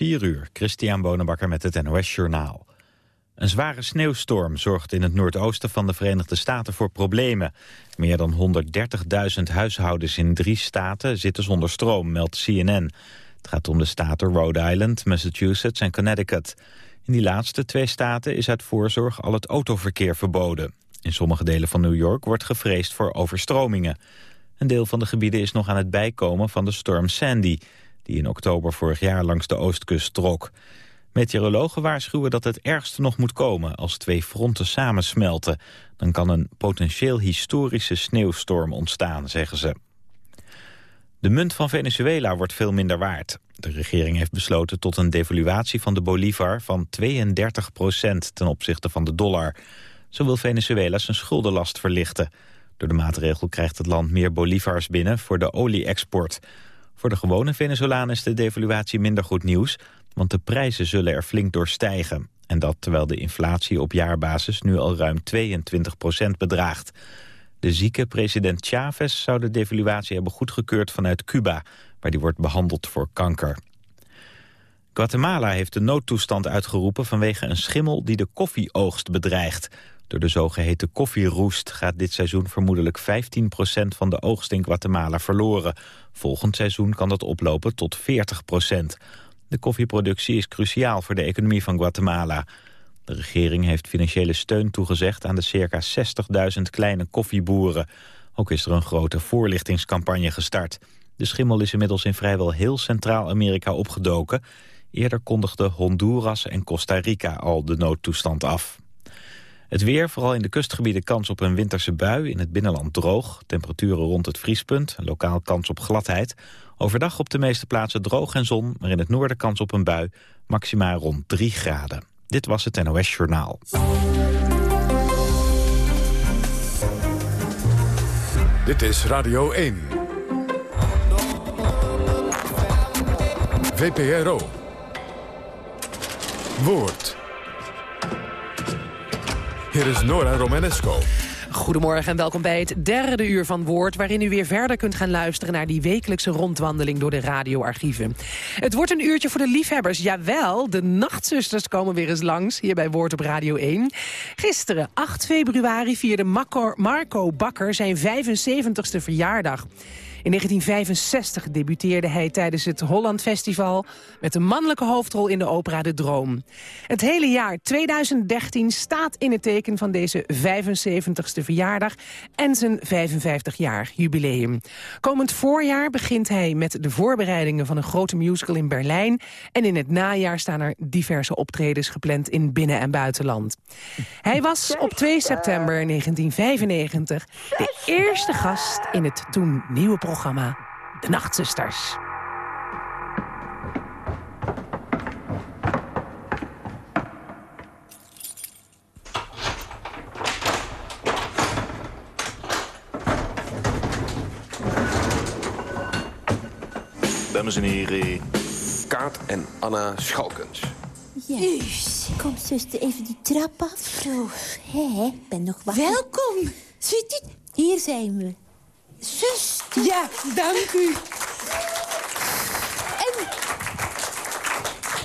4 uur, Christian Bonenbakker met het NOS Journaal. Een zware sneeuwstorm zorgt in het noordoosten van de Verenigde Staten voor problemen. Meer dan 130.000 huishoudens in drie staten zitten zonder stroom, meldt CNN. Het gaat om de staten Rhode Island, Massachusetts en Connecticut. In die laatste twee staten is uit voorzorg al het autoverkeer verboden. In sommige delen van New York wordt gevreesd voor overstromingen. Een deel van de gebieden is nog aan het bijkomen van de storm Sandy... die in oktober vorig jaar langs de oostkust trok. Meteorologen waarschuwen dat het ergste nog moet komen... als twee fronten samensmelten. Dan kan een potentieel historische sneeuwstorm ontstaan, zeggen ze. De munt van Venezuela wordt veel minder waard. De regering heeft besloten tot een devaluatie van de bolivar van 32% ten opzichte van de dollar. Zo wil Venezuela zijn schuldenlast verlichten. Door de maatregel krijgt het land meer bolivars binnen voor de olie-export. Voor de gewone Venezolanen is de devaluatie minder goed nieuws... want de prijzen zullen er flink door stijgen. En dat terwijl de inflatie op jaarbasis nu al ruim 22% bedraagt. De zieke president Chavez zou de devaluatie hebben goedgekeurd vanuit Cuba... waar die wordt behandeld voor kanker. Guatemala heeft de noodtoestand uitgeroepen vanwege een schimmel die de koffieoogst bedreigt. Door de zogeheten koffieroest gaat dit seizoen vermoedelijk 15% van de oogst in Guatemala verloren. Volgend seizoen kan dat oplopen tot 40%. De koffieproductie is cruciaal voor de economie van Guatemala. De regering heeft financiële steun toegezegd aan de circa 60.000 kleine koffieboeren. Ook is er een grote voorlichtingscampagne gestart. De schimmel is inmiddels in vrijwel heel Centraal-Amerika opgedoken. Eerder kondigden Honduras en Costa Rica al de noodtoestand af. Het weer, vooral in de kustgebieden kans op een winterse bui. In het binnenland droog, temperaturen rond het vriespunt. Lokaal kans op gladheid. Overdag op de meeste plaatsen droog en zon, maar in het noorden kans op een bui. Maxima rond 3 graden. Dit was het NOS Journaal. Dit is Radio 1. VPRO. Woord. Hier is Nora Romanesco. Goedemorgen en welkom bij het derde uur van Woord... waarin u weer verder kunt gaan luisteren naar die wekelijkse rondwandeling door de radioarchieven. Het wordt een uurtje voor de liefhebbers. Jawel, de nachtzusters komen weer eens langs, hier bij Woord op Radio 1. Gisteren, 8 februari, vierde Marco Bakker zijn 75ste verjaardag. In 1965 debuteerde hij tijdens het Holland Festival... met een mannelijke hoofdrol in de opera De Droom. Het hele jaar 2013 staat in het teken van deze 75ste verjaardag... en zijn 55-jaar jubileum. Komend voorjaar begint hij met de voorbereidingen... van een grote musical in Berlijn. En in het najaar staan er diverse optredens gepland in binnen- en buitenland. Hij was op 2 september 1995 de eerste gast in het toen nieuwe programma De Nachtzusters. Dames en heren, Kaat en Anna Schalkens. Jezus, kom zuster even die trap af. Zo, hè, ik ben nog wakker. Welkom. Ziet u? Hier zijn we. Zuster. Ja, dank u. En,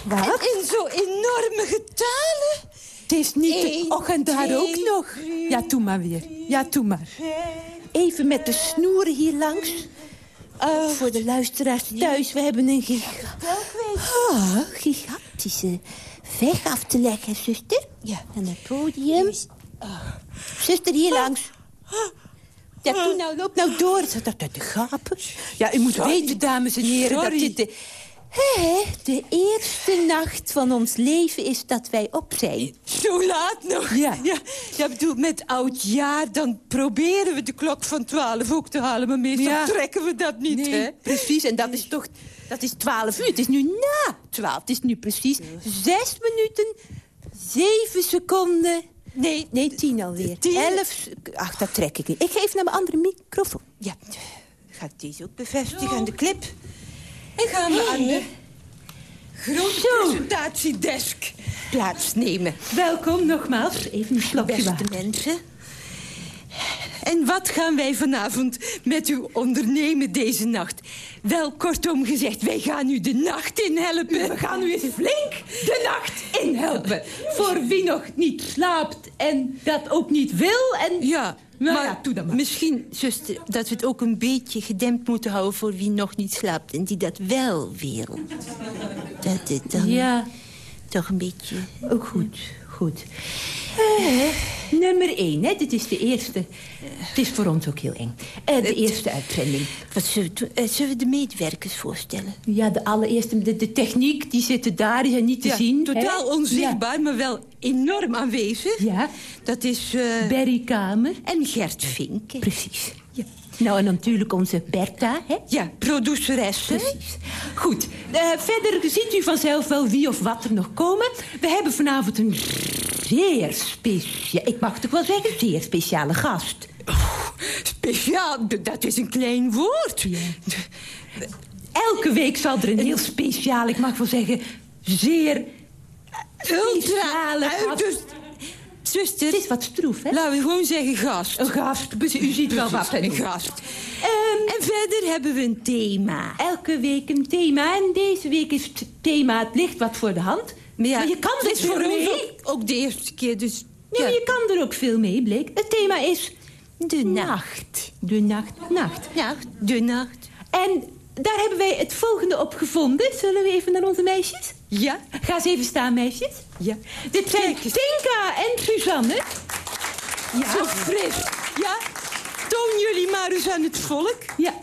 Wat? en in zo enorme getalen. Het is niet... Eén, Och, en daar twee, ook nog. Ja, doe maar weer. Ja, doe maar. Even met de snoeren hier langs. Oh, Voor de luisteraars thuis, we hebben een giga oh, gigantische weg af te leggen, zuster. Ja. En het podium. Zuster, hier langs. Ja, doe nou, loop nou door. Dat uit de gapen? Ja, u moet weten, dames en heren, dat dat dit de, de eerste nacht van ons leven is dat wij op zijn. zo laat nog. Ja. ja. Ja, bedoel, met oud jaar, dan proberen we de klok van 12 ook te halen. Maar meestal Ja. trekken we dat niet, Nee, hè? precies. En dat is toch... Dat is twaalf uur. Het is nu na twaalf. Het is nu precies zes minuten, zeven seconden... Nee, nee, tien alweer. Tien? Elf... Ach, dat trek ik niet. Ik geef naar mijn andere microfoon. Ja, gaat deze ook bevestigen aan de clip. En gaan we aan de grote Zo. presentatiedesk plaatsnemen. Welkom nogmaals. Even een slokje Beste water. mensen. En wat gaan wij vanavond met u ondernemen deze nacht? Wel, kortom gezegd, wij gaan u de nacht in helpen. We gaan u eens flink de nacht inhelpen. Voor wie nog niet slaapt en dat ook niet wil. En... Ja, Nou maar, ja, doe dan maar. misschien, zuster, dat we het ook een beetje gedempt moeten houden... voor wie nog niet slaapt en die dat wel wil. Dat het dan Ja, toch een beetje... ook goed, goed. Eh, nummer één, hè, dit is de eerste. Het is voor ons ook heel eng. Eh, de eerste uitzending. Wat zullen, we doen? Eh, zullen we de medewerkers voorstellen? Ja, de allereerste, de, de techniek, die zitten daar, die zijn niet te zien. totaal hè? onzichtbaar, maar wel enorm aanwezig. Ja. Dat is... eh, Berry Kamer. en Gert Vinken. Precies. Nou, en natuurlijk onze Bertha, hè? Ja, produceresse. Precies. Goed. Eh, verder ziet u vanzelf wel wie of wat er nog komen. We hebben vanavond een zeer speciale... Ik mag toch wel zeggen, zeer speciale gast. Speciaal, dat is een klein woord. Elke week zal er een heel speciaal, ik mag wel zeggen, zeer Ultra, speciale gast... Zuster, Het is wat stroef, hè? laten we gewoon zeggen gast. Een gast, u ziet wel wat. Een gast. Ehm, En verder hebben we een thema. elke week een thema. En deze week is het thema het ligt wat voor de hand. Maar, ja, maar je kan er is voor mee. ook, ook de eerste keer, dus... Nee, maar je kan er ook veel mee, bleek. Het thema is... De nacht. De nacht, nacht. Ja, de nacht. En daar hebben wij het volgende op gevonden. Zullen we even naar onze meisjes? Ja, Ga eens even staan, meisjes. ja. Dit zijn. Tinka en Suzanne. Ja. Zo fris. Ja, toon jullie maar eens aan het volk. Ja.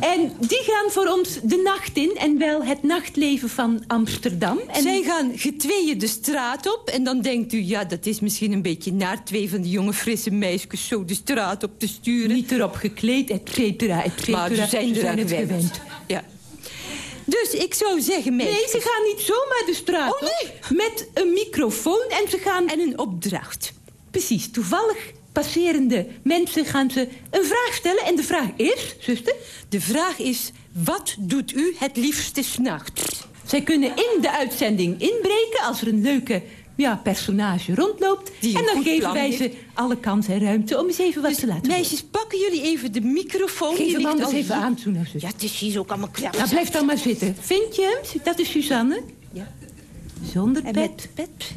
En die gaan voor ons de nacht in. En wel het nachtleven van Amsterdam. En Zij gaan getweeën de straat op. En dan denkt u, ja, dat is misschien een beetje naar twee van die jonge frisse meisjes zo de straat op te sturen. niet erop gekleed, et cetera, et cetera. maar ze zijn er aan het gewend. gewend. Ja. Dus ik zou zeggen, meisjes... Nee, ze gaan niet zomaar de straat Oh, nee. op. Met een microfoon en ze gaan... En een opdracht. Precies, toevallig passerende mensen gaan ze een vraag stellen. En de vraag is, zuster... De vraag is, wat doet u het liefste s'nachts? Zij kunnen in de uitzending inbreken als er een leuke ja, personage rondloopt. Die en dan geven wij ze alle kans en ruimte om eens even wat te laten Meisjes, pakken jullie even de microfoon. Geef hem anders even hier. aan, toen, nou. Ja, het is hier ook allemaal klap. Nou, blijf dan maar zitten. Vind je hem? Dat is Suzanne. Ja. Zonder En pet. pet.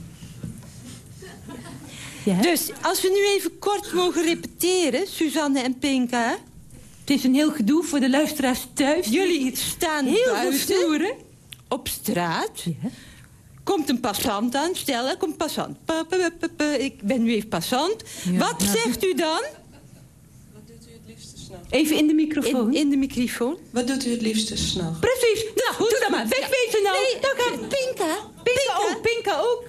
Ja. Dus, als we nu even kort mogen repeteren, Suzanne en Pinka. Het is een heel gedoe voor de luisteraars thuis. Jullie staan heel veel buiten stoeren. op straat. Ja. Komt een passant aan, stel, er komt passant. Pa, pa, pa, pa, pa, Ik ben nu even passant. Ja, Wat ja. zegt u dan? Even in de microfoon. In, in de microfoon. Wat doet u het liefste s'nachts? Precies. Nou, doe dat maar. Wegwezen nou. Nee, Dan gaan Pinka. Pinka ook. Pinka ook.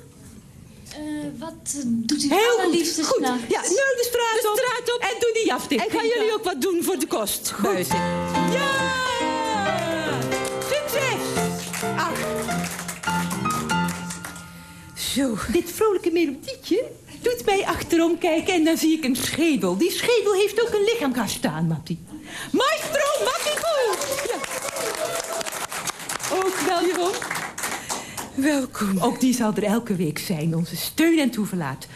Eh, wat eh, doet u Heel het goed. allerliefste Goed. s'nachts? Ja, nou de straat, De op. straat op. En doe die jas dicht. En gaan jullie ook wat doen voor de kost? Buiten. Ja! Zo. dit vrolijke melodietje doet mij achterom kijken en dan zie ik een schedel. Die schedel heeft ook een lichaam. Ga staan, Mattie. Maestro Mattico! Ja. Ook welkom. Welkom. Ook die zal er elke week zijn, onze steun en toeverlaat.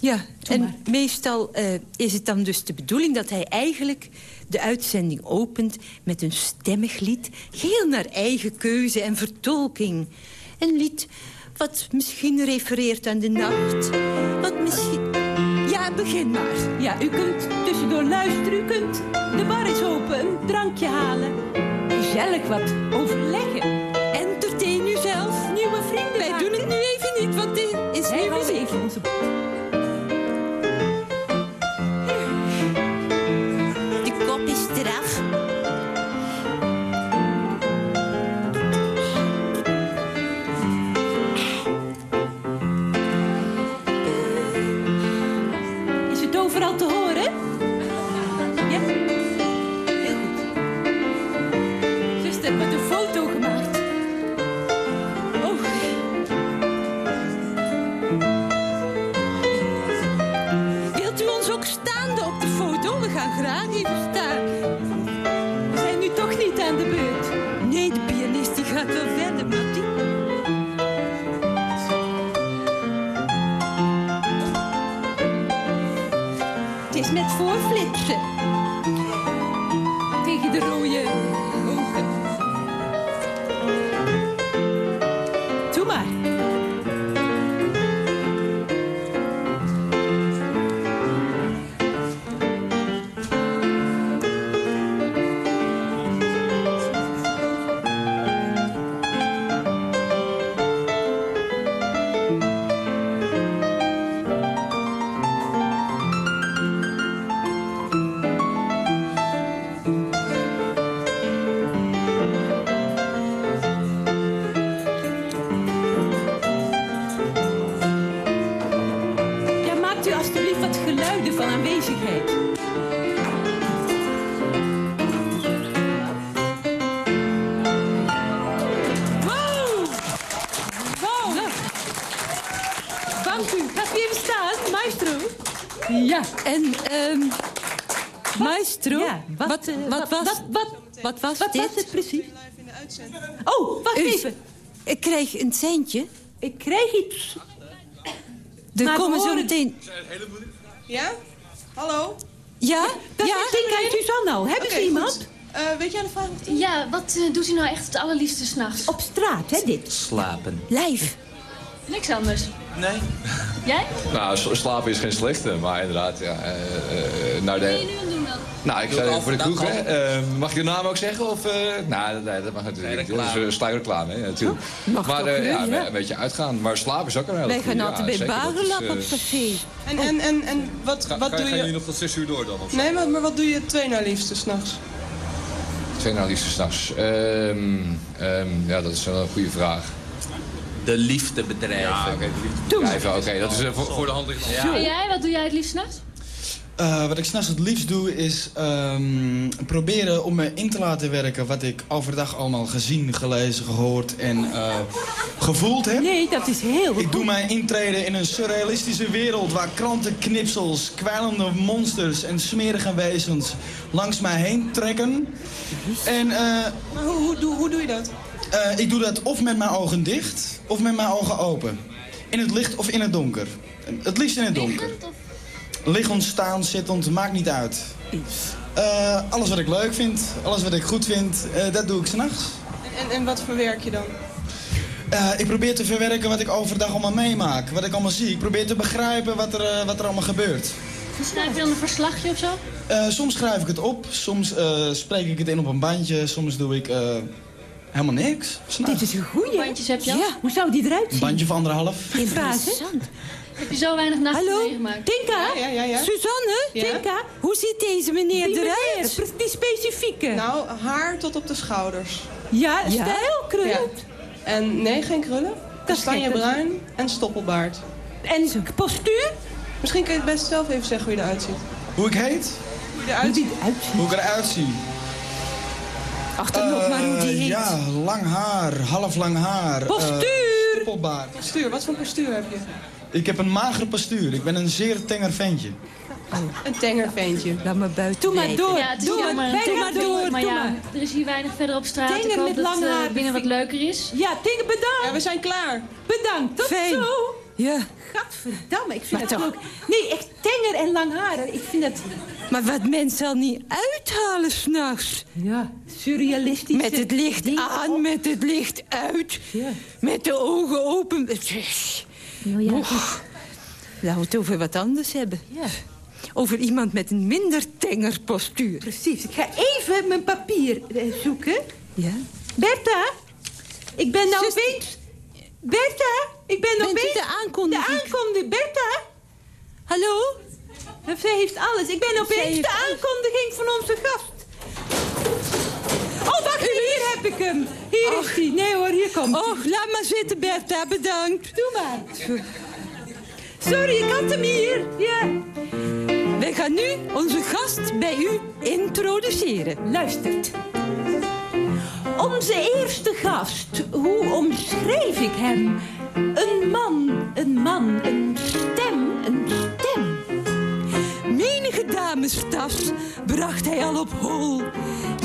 Ja, en meestal eh, is het dan dus de bedoeling dat hij eigenlijk de uitzending opent met een stemmig lied, geheel naar eigen keuze en vertolking. Een lied wat misschien refereert aan de nacht, wat misschien... Ja, begin maar. Ja, u kunt tussendoor luisteren, u kunt de bar eens open, een drankje halen. Gezellig wat overleggen. Entertain uzelf. Nieuwe vrienden Wij maken. doen het nu even niet, want dit is Hij muziek. even onze... overal te horen? Wat, wat was Wat dit? was het precies? Oh, wacht U- even. Ik krijg een seintje. Ik krijg iets. Er Maar komen zo meteen... Ja? Hallo? Ja? Dat ja? is Tinka en Suzanne al. Hebben ze iemand? goed. Eh, weet jij de vraag? Ja, wat eh, doet u nou echt het allerliefste s'nachts? Op straat, hè, dit? Slapen. Lijf. Niks anders. Nee. Jij? Nou, slapen is geen slechte, maar inderdaad, ja. eh, eh, nou, ben je de, nou, ik zei voor de kroeg, hè. al. Eh, mag ik de naam ook zeggen? Of, eh, nou, dat- nee, dat mag natuurlijk niet. Dat is reclame. sluikreclame, hè, natuurlijk. mag maar eh, nu, ja, ja? een beetje uitgaan. Maar slapen is ook een hele Wij gaan ja, altijd bij is, Bagelap eh, op café. En, en, en, en wat, Ga, wat doe gaan jullie je... nog tot zes uur door dan? Nee, maar, maar wat doe je twee na liefste s'nachts? Twee nou liefste s'nachts. Ehm ehm, ja, dat is wel een goede vraag. De liefde bedrijven. Ja, oké, de liefdebedrijven, oké. dat is voor, voor de hand liggend. En jij, wat doe jij het liefst s'nachts? Eh, wat ik s'nachts het liefst doe is ehm, proberen om me in te laten werken... wat ik overdag allemaal gezien, gelezen, gehoord en eh, gevoeld heb. Nee, dat is heel Ik goed. doe mij intreden in een surrealistische wereld... waar krantenknipsels, kwijlende monsters en smerige wezens langs mij heen trekken. En eh, Maar hoe, hoe, doe, hoe doe je dat? eh, ik doe dat of met mijn ogen dicht of met mijn ogen open. In het licht of in het donker. Het liefst in het donker. Liggend staan, zittend, maakt niet uit. Eh, alles wat ik leuk vind, alles wat ik goed vind, eh, dat doe ik s'nachts. En, en, en wat verwerk je dan? Eh ik probeer te verwerken wat ik overdag allemaal meemaak, wat ik allemaal zie. Ik probeer te begrijpen wat er, wat er allemaal gebeurt. Schrijf je dan een verslagje of zo? Eh, soms schrijf ik het op, soms eh, spreek ik het in op een bandje, soms doe ik eh, helemaal niks. Dit is een goeie. Bandjes heb je al? Ja, hoe zou die eruit Een zien? bandje van anderhalf. Interessant. Heb je zo weinig nachten Hallo? meegemaakt? Tinka? Ja, ja, ja. ja. Suzanne? Ja? Tinka? Hoe ziet deze meneer Die eruit? meneer, die specifieke. Nou, haar tot op de schouders. ja, Ja? stijl, krul. Ja. En nee, geen krullen. Kastanjebruin en stoppelbaard. En postuur? Misschien kun je het best zelf even zeggen hoe je eruit ziet. Hoe ik heet? Hoe je eruit ziet. Hoe ik eruit zie? Achternog maar hoe die Eh, heet. Ja, lang haar, half lang haar. eh, Postuur! stoppelbaard. Postuur, wat voor postuur heb je? Ik heb een magere postuur. Ik ben een zeer tenger ventje. Een tenger ventje. Laat maar buiten Doe maar door. Ja, het doe maar, wij Doe maar door. Maar ja, maar. er is hier weinig verder op straat. Tenger Ik hoop met dat lang het haar. eh, binnen wat leuker is. Ja, Tinka, bedankt. Ja, we zijn klaar. Bedankt. Tot zo. Ja, Gadverdamme, ik vind Maar dat toch. ook... Nee, echt tenger en lang haar. Ik vind dat... maar wat mensen al niet uithalen s'nachts. Ja, surrealistisch. Met het licht aan, met het licht uit. Ja. Met de ogen open. Ja, Och, laten we het over wat anders hebben. Ja. Over iemand met een minder tenger postuur. precies. Ik ga even mijn papier eh, zoeken. Ja? Bertha, ik ben nou Zuster. opeens... Bertha, ik ben Bent opeens... de aankondiging? De aankondiging. Bertha, Hallo? zij heeft alles. Ik ben opeens de aankondiging van onze gast. Oh, wacht, hier heb ik hem. Hier is hij. Nee hoor, hier komt hij. Och, laat maar zitten, Bertha. Bedankt. Doe maar. Sorry, ik had hem hier. Ja. Wij gaan nu onze gast bij u introduceren. Luistert. Onze eerste gast, hoe omschreef ik hem? Een man, een man, een stem, een stem. Menige damestas bracht hij al op hol.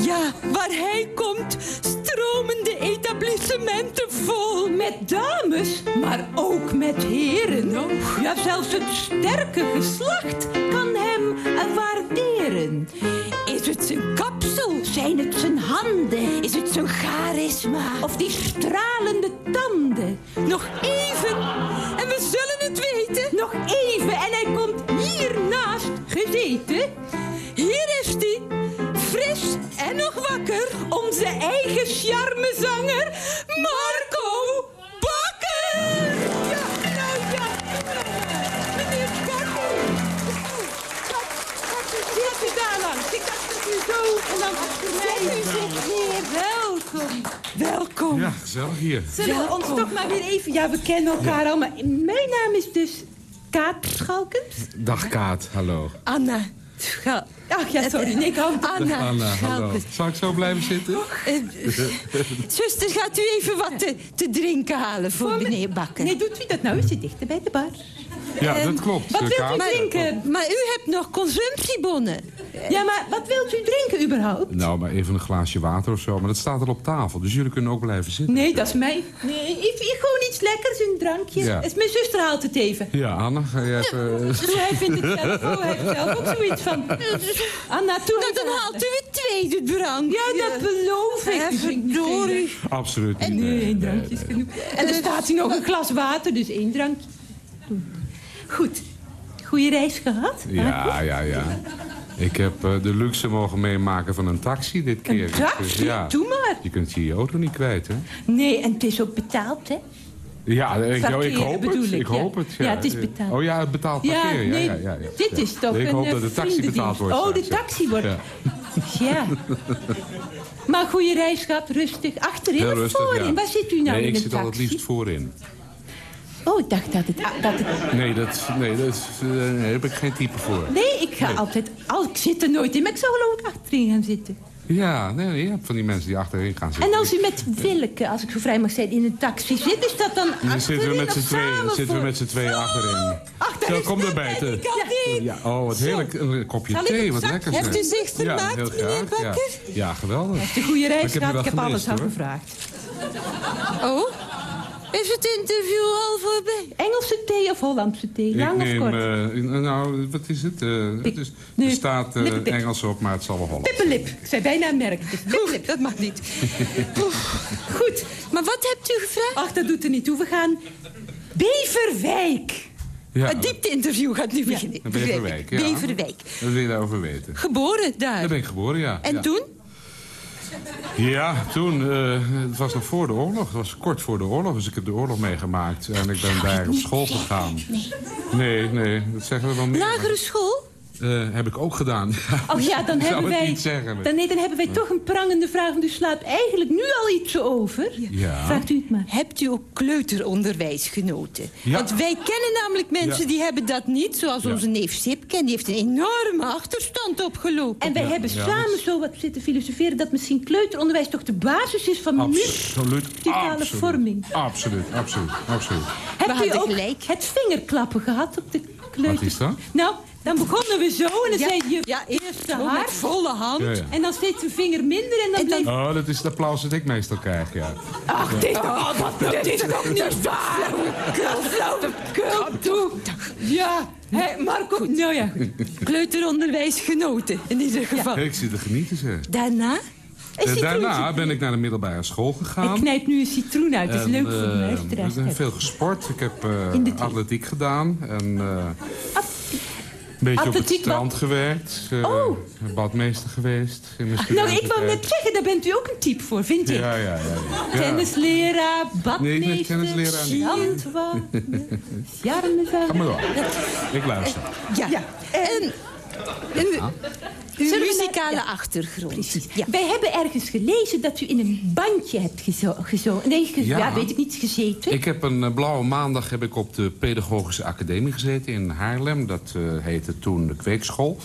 Ja, waar hij komt, stromen de etablissementen vol. Met dames, maar ook met heren. Ja, zelfs het sterke geslacht kan hem waarderen. Is het zijn kapsel? Zijn het zijn handen? Is het zijn charisma? Of die stralende tanden? Nog even en we zullen het weten. Nog even Eigen charmezanger, Marco Bakker! Ja, nou ja. Meneer Bakker. Zit u daar langs? Ik dacht dat u zo en dan achter mij. Zit hier. Welkom. Welkom. Ja, gezellig hier. Zullen we ons toch maar weer even... Ja, we kennen elkaar al, maar mijn naam is dus Kaat Schalkens. Dag Kaat, hallo. Anna. Ach ja, sorry. Nee, ik hou Anna. Anna, hallo. Zal ik zo blijven zitten? Eh, zuster, gaat u even wat te, te drinken halen voor, meneer Bakker? Nee, doet u dat nou? U zit dichter bij de bar. Ja, dat klopt. Wat De wilt u drinken? Maar u hebt nog consumptiebonnen. Ja, maar wat wilt u drinken überhaupt? Nou, maar even een glaasje water of zo. Maar dat staat al op tafel, dus jullie kunnen ook blijven zitten. Nee, dat is mij. Nee, ik, ik gewoon iets lekkers, een drankje. Ja. Mijn zuster haalt het even. Ja, Anna, ga je even... Dus hij vindt het zelf, oh, hij heeft zelf ook zoiets van. Anna, toe Nou, dan haalt u het tweede drank. Ja, dat beloof ik. Eh, verdorie. Absoluut niet. Nee, één drankje is genoeg. En er staat hier nog een glas water, dus één drankje. Goed. Goeie reis gehad? Ja, ja, ja. Ik heb eh, de luxe mogen meemaken van een taxi dit keer. taxi? Ja. Doe maar. Je kunt je auto niet kwijt, hè? Nee, en het is ook betaald, hè? Ja, ik, ik Parkeren hoop het. ik, Ik ja. hoop het, ja. Ja, het is betaald. Oh ja, het betaald parkeren. Ja, nee, ja, ja, dit is toch Ik een hoop eh, dat de taxi betaald wordt. Oh, de taxi wordt... Ja. Ja. Maar goede reis gehad, rustig. Achterin of voorin? Waar zit u nou Nee, in ik zit al het liefst voorin. Oh, ik dacht dat het... Dat het Nee, dat, nee, dat, eh, daar heb ik geen type voor. nee, ik ga altijd... Al, ik zit er nooit in, maar ik zou wel ook achterin gaan zitten. Ja, nee, je hebt van die mensen die achterin gaan zitten. En als u met Willeke, als ik zo vrij mag zijn, in een taxi zit... is dat dan Dan zitten we achterin met z'n tweeën, zitten we met z'n tweeën achterin. Ach, daar Zo, is kom erbij. te- kant Ja, oh, wat heerlijk. Een kopje Zal ik thee, wat lekker. Heeft u zich vermaakt, ja, meneer ja. Bakker? Ja, geweldig. Heeft een goede reis Ik heb gehad, ik heb alles al gevraagd. Oh? Is het interview al voorbij? Engelse thee of Hollandse thee? Ik Lang of neem, kort? eh, nou, wat is het? Eh, het is, nee, er staat eh. Engels op, maar het zal wel Holland. Pippenlip. Ik zei bijna een merk. Pippenlip. Dat mag niet. Goed. Maar wat hebt u gevraagd? Ach, dat doet er niet toe. We gaan... Beverwijk. Ja, Het diepte-interview gaat nu beginnen. een Beverwijk. Ja. Beverwijk. Wat wil je daarover weten? Geboren daar. Daar ben ik geboren, ja. En ja. toen? Ja, toen, eh, het was nog voor de oorlog. Het was kort voor de oorlog, dus ik heb de oorlog meegemaakt. En ik ben daar op school gegaan. Nee, nee, dat zeggen we wel meer. Lagere school? Eh, heb ik ook gedaan. Oh ja, dan hebben wij... niet zeggen. Dan, nee, dan hebben wij toch een prangende vraag. Want u slaat eigenlijk nu al iets over. Ja. Vraagt u het maar. Hebt u ook kleuteronderwijs genoten? Ja. Want wij kennen namelijk mensen Ja. die hebben dat niet. Zoals Ja. onze neef Sipken. Die heeft een enorme achterstand opgelopen. En wij hebben ja, samen dat- zo wat zitten filosoferen... dat misschien kleuteronderwijs toch de basis is van Absoluut, muzikale absoluut. vorming. Absoluut, absoluut, absoluut. Hebt u ook gelijk. het vingerklappen gehad op de kleuter? Wat is dat? Nou, dan begonnen we zo en dan Ja, zei je ja, eerst de met volle hand. Ja, ja. En dan steeds een vinger minder en dan En dan- bleef... Oh, dat is het applaus dat ik meestal krijg, ja. Ach, dit, oh, wat, dit is toch niet waar? Flauwekul, toe. Ja, hé, Marco... Nou ja. Kleuteronderwijs genoten, in ieder geval. Ik zit te genieten, zeg. Daarna? Citroentje. daarna ben ik naar de middelbare school gegaan. Ik knijp nu een citroen uit, dat is En, leuk voor de eh, luisteraars. Ik heb veel gesport. Ik heb eh, atletiek gedaan. En een beetje op het strand gewerkt. eh, Oh. Badmeester geweest Nou, ik wou net zeggen, daar bent u ook een type voor, vind ik. Ja, ja, ja. ja. Tennisleraar, badmeester, Nee, tennisleraar jarmezanger. Ga maar door. Ik luister. Ja. Ja. En, en uw Zullen we muzikale naar- achtergrond. Precies. Ja. Wij hebben ergens gelezen dat u in een bandje hebt gezo gezo nee, ge- ja. Ja. weet ik niet, gezeten. Ik heb een eh, blauwe maandag heb ik op de Pedagogische Academie gezeten in Haarlem. Dat eh, heette toen de Kweekschool.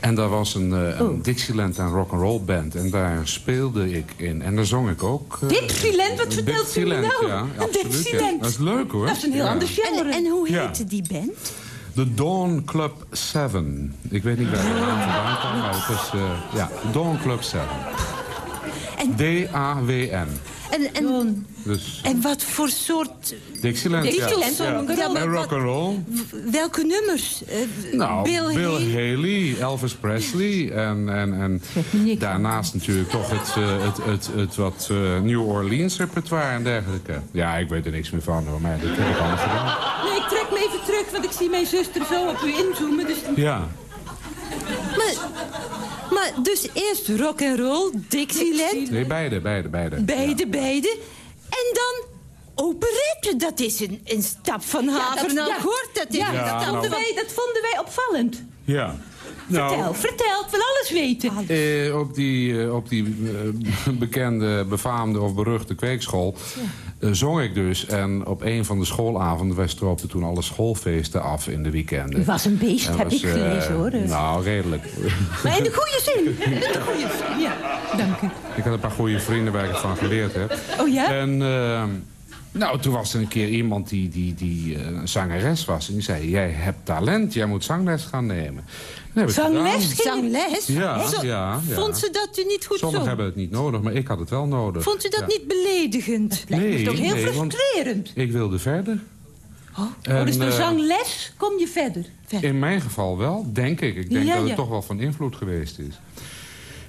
En daar was een, eh, een Oh. Dixieland en rock'n'roll band. En daar speelde ik in. En daar zong ik ook. Dixieland? Wat vertelt u me Dixieland, nou? ja. Een absoluut, ja. Dixieland. Dat is leuk hoor. Dat is een heel Ja. ander genre. En, en hoe Ja. heette die band? De Dawn Club 7. Ik weet niet waar de naam vandaan kwam, maar het was... eh, ja, Dawn Club 7. En- D-A-W-N. En, en, Dus en wat voor soort... Dixieland, Dixieland, ja. Ja, En wat- rock'n'roll. welke nummers? Eh, Nou, Bill, Bill, Haley? Haley, Elvis Presley en, en, en daarnaast natuurlijk toch het, eh, het, het, het wat eh, New Orleans repertoire en dergelijke. Ja, ik weet er niks meer van hoor, maar dat heb ik allemaal gedaan. Nee, ik trek me even terug, want ik zie mijn zuster zo op u inzoomen. Dus Ja, Maar, maar dus eerst rock and roll, Dixieland, nee, beide, beide, beide. beide, beide. En dan operette. Dat is een, een stap van haver naar ja. Dat is ja, een dat, stap vonden wij, dat vonden wij opvallend. Ja. Nou, Vertel, vertel, ik wil alles weten. Eh, op die, eh, op die eh, bekende, befaamde of beruchte kweekschool eh, zong ik dus. En op een van de schoolavonden, wij stroopten toen alle schoolfeesten af in de weekenden. U was een beest, En heb was, ik gelezen, eh, hoor. Dus. Nou, redelijk. Maar in de goede zin. In de goede zin, ja. Dank u. ik had een paar goede vrienden waar ik het van geleerd heb. Oh ja? En, eh, Nou, toen was er een keer iemand die, die, die eh, een zangeres was. En die zei, jij hebt talent, jij moet zangles gaan nemen. Dat Zangles? Zangles? Ja, Zo- ja, ja. Vond ze dat u niet goed Sommigen zong? hebben het niet nodig, maar ik had het wel nodig. Vond u dat Ja. niet beledigend? Nee, toch heel nee, want frustrerend? ik wilde verder. Oh, En, dus door eh, zangles kom je verder. In mijn geval wel, denk ik. Ik denk Ja, dat het toch wel van invloed geweest is.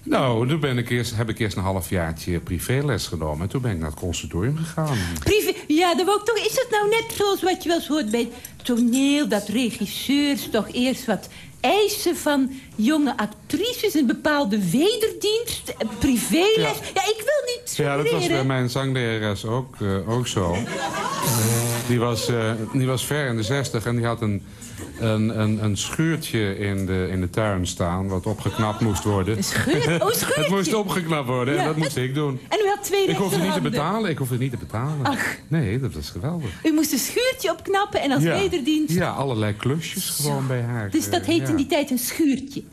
Nou, toen ben ik eerst, heb ik eerst een halfjaartje privéles genomen. En toen ben ik naar het conservatorium gegaan. Privé, ja, dat wou ik toch. Is het nou net zoals wat je wel eens hoort bij toneel... dat regisseurs toch eerst wat eisen van jonge actrices... een bepaalde wederdienst, privéles. Ja, ik wil niet Ja, dat was bij mijn zanglerares ook, eh, ook zo. Die was, eh, die was ver in de zestig en die had een, een, een, een schuurtje in de, in de tuin staan... wat opgeknapt moest worden. Een schuur- oh, schuurtje. het moest opgeknapt worden Ja, en dat moest ik doen. En u had twee Ik hoefde niet te betalen, ik hoefde niet te betalen. Ach. Nee, dat was geweldig. U moest een schuurtje opknappen en als ja. wederdienst... Ja, allerlei klusjes gewoon bij haar. Dus dat eh, heet ja. in die tijd een schuurtje.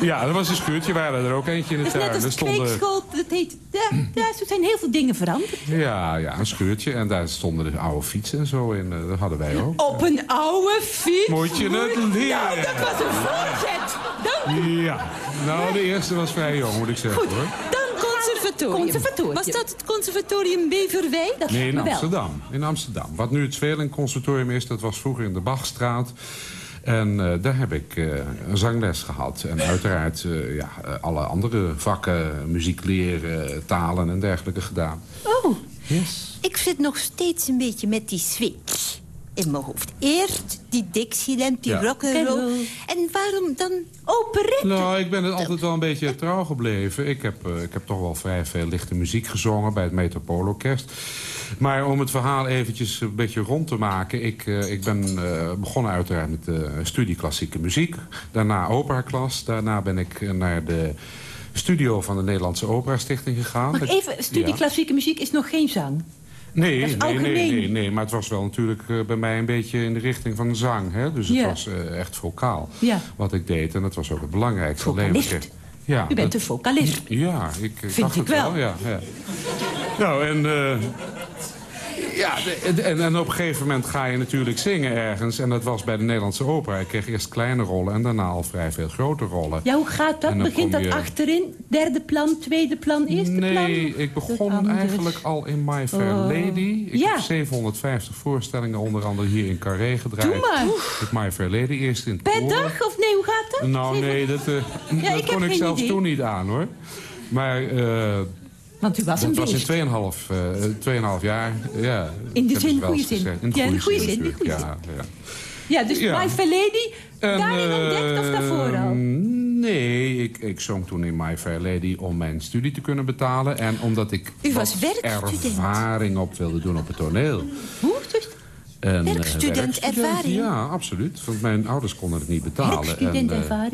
Ja, dat was een schuurtje. Hadden er ook eentje in de Dat is net tuin. als Er stonden... kweekschool, dat heet... Ja, ja, zo zijn heel veel dingen veranderd. Ja, ja, een schuurtje. En daar stonden de oude fietsen en zo in. eh, Dat hadden wij ook. Op een oude fiets. Moet je het leren. Nou, dat was een voorzet. Dank u. Ja. Nou, de eerste was vrij jong, moet ik zeggen Goed, hoor. dan Conservatorium. Conservatorium. Was dat het conservatorium Beverwijk? Dat Nee, in wel. Amsterdam. In Amsterdam. Wat nu het Zweling Conservatorium is, dat was vroeger in de Bachstraat. En eh, daar heb ik eh, een zangles gehad. En uiteraard eh, ja, alle andere vakken, muziek leren, talen en dergelijke gedaan. Oh, Yes. ik zit nog steeds een beetje met die switch in mijn hoofd. Eerst die Dixieland, die Ja. rock'n'roll. En waarom dan Operette. Nou, ik ben het altijd wel een beetje trouw gebleven. Ik heb, eh, ik heb toch wel vrij veel lichte muziek gezongen bij het Metropoolorkest. Maar om het verhaal eventjes een beetje rond te maken... ik, eh, ik ben eh, begonnen uiteraard met de studie klassieke muziek. Daarna operaklas. Daarna ben ik eh, naar de studio van de Nederlandse Opera Stichting gegaan. Dat- even, studie Ja. klassieke muziek is nog geen zang. Nee, nee, nee, nee, nee, maar het was wel natuurlijk eh, bij mij een beetje in de richting van de zang. Hè? Dus het Ja. was eh, echt vocaal Ja. wat ik deed. En dat was ook het belangrijkste. Vocalist. maar- Ja, U bent dat- een vocalist. Ja, ik, Vind dacht ik het wel. ja, ja. Nou, en... eh, ja, en, en op een gegeven moment ga je natuurlijk zingen ergens. En dat was bij de Nederlandse opera. Ik kreeg eerst kleine rollen en daarna al vrij veel grote rollen. Ja, hoe gaat dat? Begint dat je- achterin? Derde plan, tweede plan, eerste plan? Nee, ik begon eigenlijk al in My Fair Oh. Lady. Ik Ja. heb 750 voorstellingen, onder andere hier in Carré gedraaid. Doe maar. Met My Fair Lady eerst in Per dag of nee, hoe gaat dat? Nou, nee, dat, eh, Ja, dat ik kon ik zelfs idee. toen niet aan, hoor. Maar eh, Want u was een dat was in beest. 2,5 eh, 2,5 jaar. Ja, In de zin, het goede zin. In de Ja, in de goede zin, Ja, Ja, ja. dus Ja. My Fair Lady, daarin ontdekt of eh, daarvoor al? Nee, ik, ik zong toen in My Fair Lady om mijn studie te kunnen betalen. En omdat ik U was werkstudent. ervaring op wilde doen op het toneel. Hoe? Dus- En, eh, Werkstudent ervaring? Ja, absoluut. Want mijn ouders konden het niet betalen. En, eh,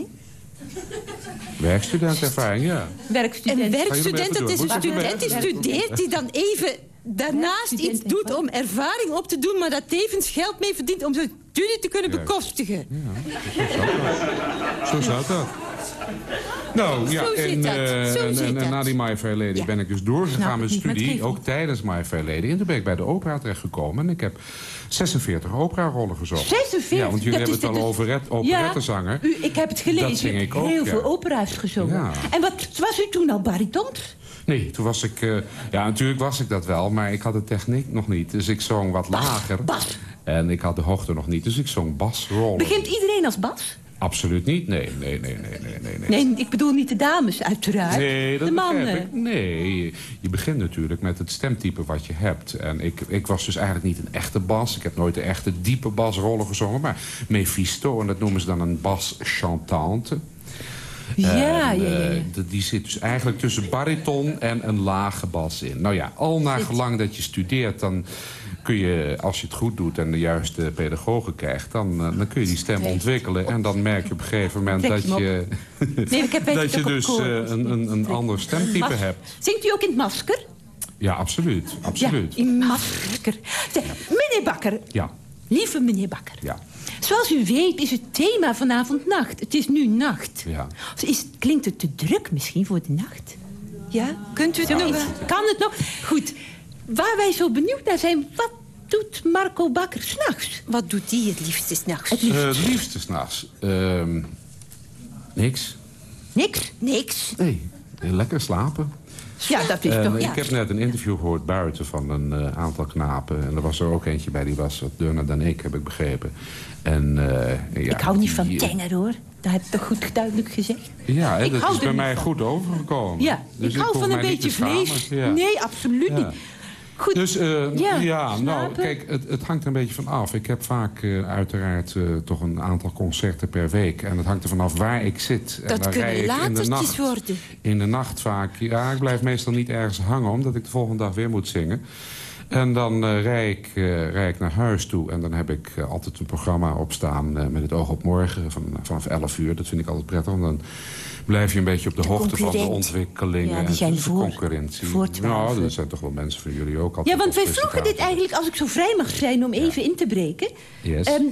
Werkstudentervaring? ja. Werkstudent. Een werkstudent, dat is een student die studeert... die dan even daarnaast iets doet om ervaring op te doen... maar daar tevens geld mee verdient om zijn studie te kunnen bekostigen. Zo zat dat. Nou, ja, en, eh, en, en, en na die My Fair Lady Ja. ben ik dus doorgegaan Snap met studie. Ook tijdens My Fair Lady. En toen ben ik bij de opera terechtgekomen. En ik heb 46 operarollen gezongen. 46? Ja, want jullie Dat hebben het al over red- operettezanger. U, ik heb het gelezen. Dat zing ik ook, heel ja. veel opera's gezongen. Ja. En wat was u toen al baritons? Nee, toen was ik... eh, ja, natuurlijk was ik dat wel, maar ik had de techniek nog niet. Dus ik zong wat lager. Bas. En ik had de hoogte nog niet, dus ik zong basrollen. Begint iedereen als bas? Absoluut niet, nee, nee, nee, nee, nee, nee. nee. Nee, ik bedoel niet de dames, uiteraard. Nee, dat de mannen. ik. Nee, je begint natuurlijk met het stemtype wat je hebt. En ik, ik was dus eigenlijk niet een echte bas. Ik heb nooit de echte diepe basrollen gezongen. Maar Mephisto, en dat noemen ze dan een bas chantante. Ja, En, ja, ja. eh, ja. die zit dus eigenlijk tussen bariton en een lage bas in. Nou ja, al naar gelang dat je studeert, dan kun je, als je het goed doet en de juiste pedagogen krijgt, dan, eh, dan kun je die stem ontwikkelen. En dan merk je op een gegeven moment dat je, Nee, ik heb weet dat je dus eh, een, een, een ander stemtype Mas- hebt. Zingt u ook in het masker? Ja, absoluut. absoluut. Ja, in masker. Zeg, meneer Bakker, Ja, lieve meneer Bakker. ja, Zoals u weet is het thema vanavond nacht. Het is nu nacht. ja. Is, klinkt het te druk misschien voor de nacht? Ja, kunt u het nog... kan het nog? Goed. Waar wij zo benieuwd naar zijn, wat doet Marco Bakker s'nachts? Wat doet die het liefste s'nachts? Het Eh, liefst. het liefste s'nachts. Ehm niks. Niks? Niks. Nee, lekker slapen. Ja, dat is En toch... ik heb net een interview gehoord buiten van een eh, aantal knapen. En er was er ook eentje bij, die was wat dunner dan ik, heb ik begrepen. En, eh, ja, ik hou niet van die- tenger, hoor. Dat heb ik toch goed duidelijk gezegd? Ja, hè, dat is bij mij van. goed overgekomen. Ja, Dus ik hou van een beetje vlees. Ja. Nee, absoluut Ja. niet. Goed. Dus eh, Ja, ja, nou, kijk, het, het hangt er een beetje van af. Ik heb vaak eh, uiteraard eh, toch een aantal concerten per week. En het hangt er vanaf waar ik zit. En Dat kunnen rij ik in de latertjes nacht. worden. In de nacht vaak. Ja, ik blijf meestal niet ergens hangen, omdat ik de volgende dag weer moet zingen. En dan eh rij, ik, rij ik naar huis toe. En dan heb ik altijd een programma opstaan met het oog op morgen. Van, vanaf 11 uur. Dat vind ik altijd prettig. Want dan blijf je een beetje op de, hoogte van de ontwikkelingen. Ja, die zijn de voor- concurrentie. voor nou, dat zijn toch wel mensen van jullie ook altijd. Ja, want wij vroegen dit eigenlijk, als ik zo vrij mag zijn om even in te breken. Yes. Ehm,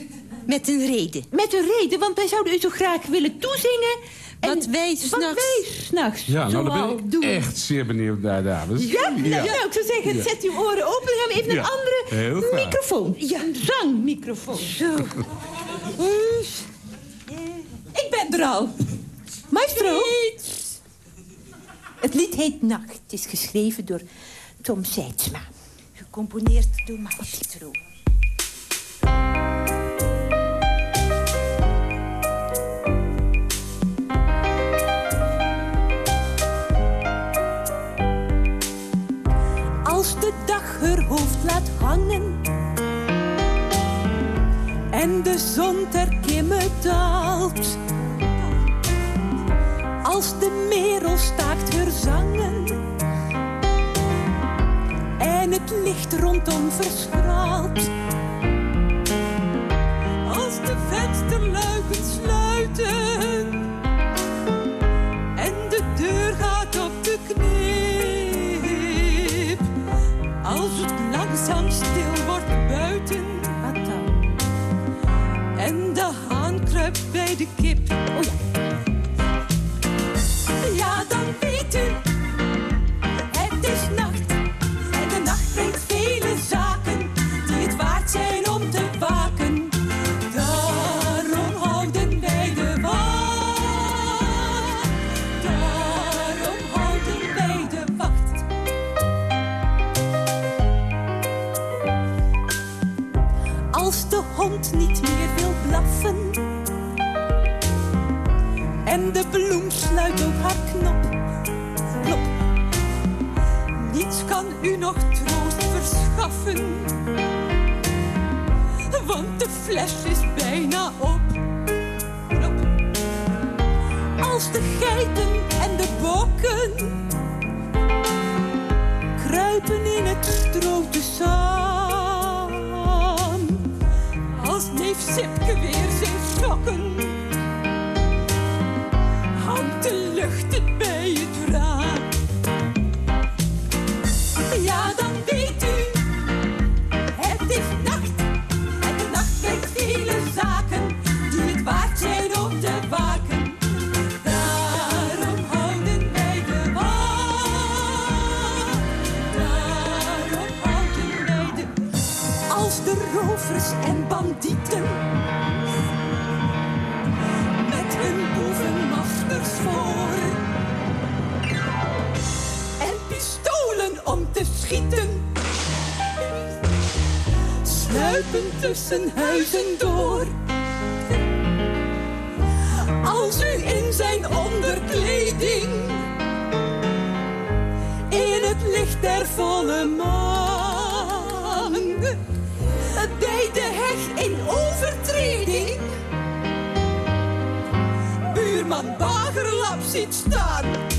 Met een reden. met een reden, want wij zouden u zo graag willen toezingen. En Wat wij Wat s'nachts... wij s'nachts Ja, nou, dan ben ik doen. echt zeer benieuwd naar dames. Ja, nou, nou, ik zou zeggen, Ja. zet uw oren open. Dan gaan we even Ja, een andere heel graag. microfoon. Ja, een zangmicrofoon. Zo. Ik ben er al. Maestro. Het lied heet Nacht. Het is geschreven door Tom Seidsma. Gecomponeerd door Maestro. Als de dag haar hoofd laat hangen en de zon ter kimme daalt. Als de merel staakt haar zangen en het licht rondom verschraalt. Als de vensterluiken sluiten en de deur gaat op de knip. Als het langzaam stil wordt buiten. Wat dan? En de haan kruipt bij de kip. Oh ja. De bloem sluit ook haar knop. Niets kan u nog troost verschaffen, want de fles is bijna op. Als de geiten en de bokken kruipen in het stro te saam. Als neef Sipke weer zijn sokken tussen huizen door. Als u in zijn onderkleding in het licht der volle maan bij de heg in overtreding buurman Bagerlap ziet staan.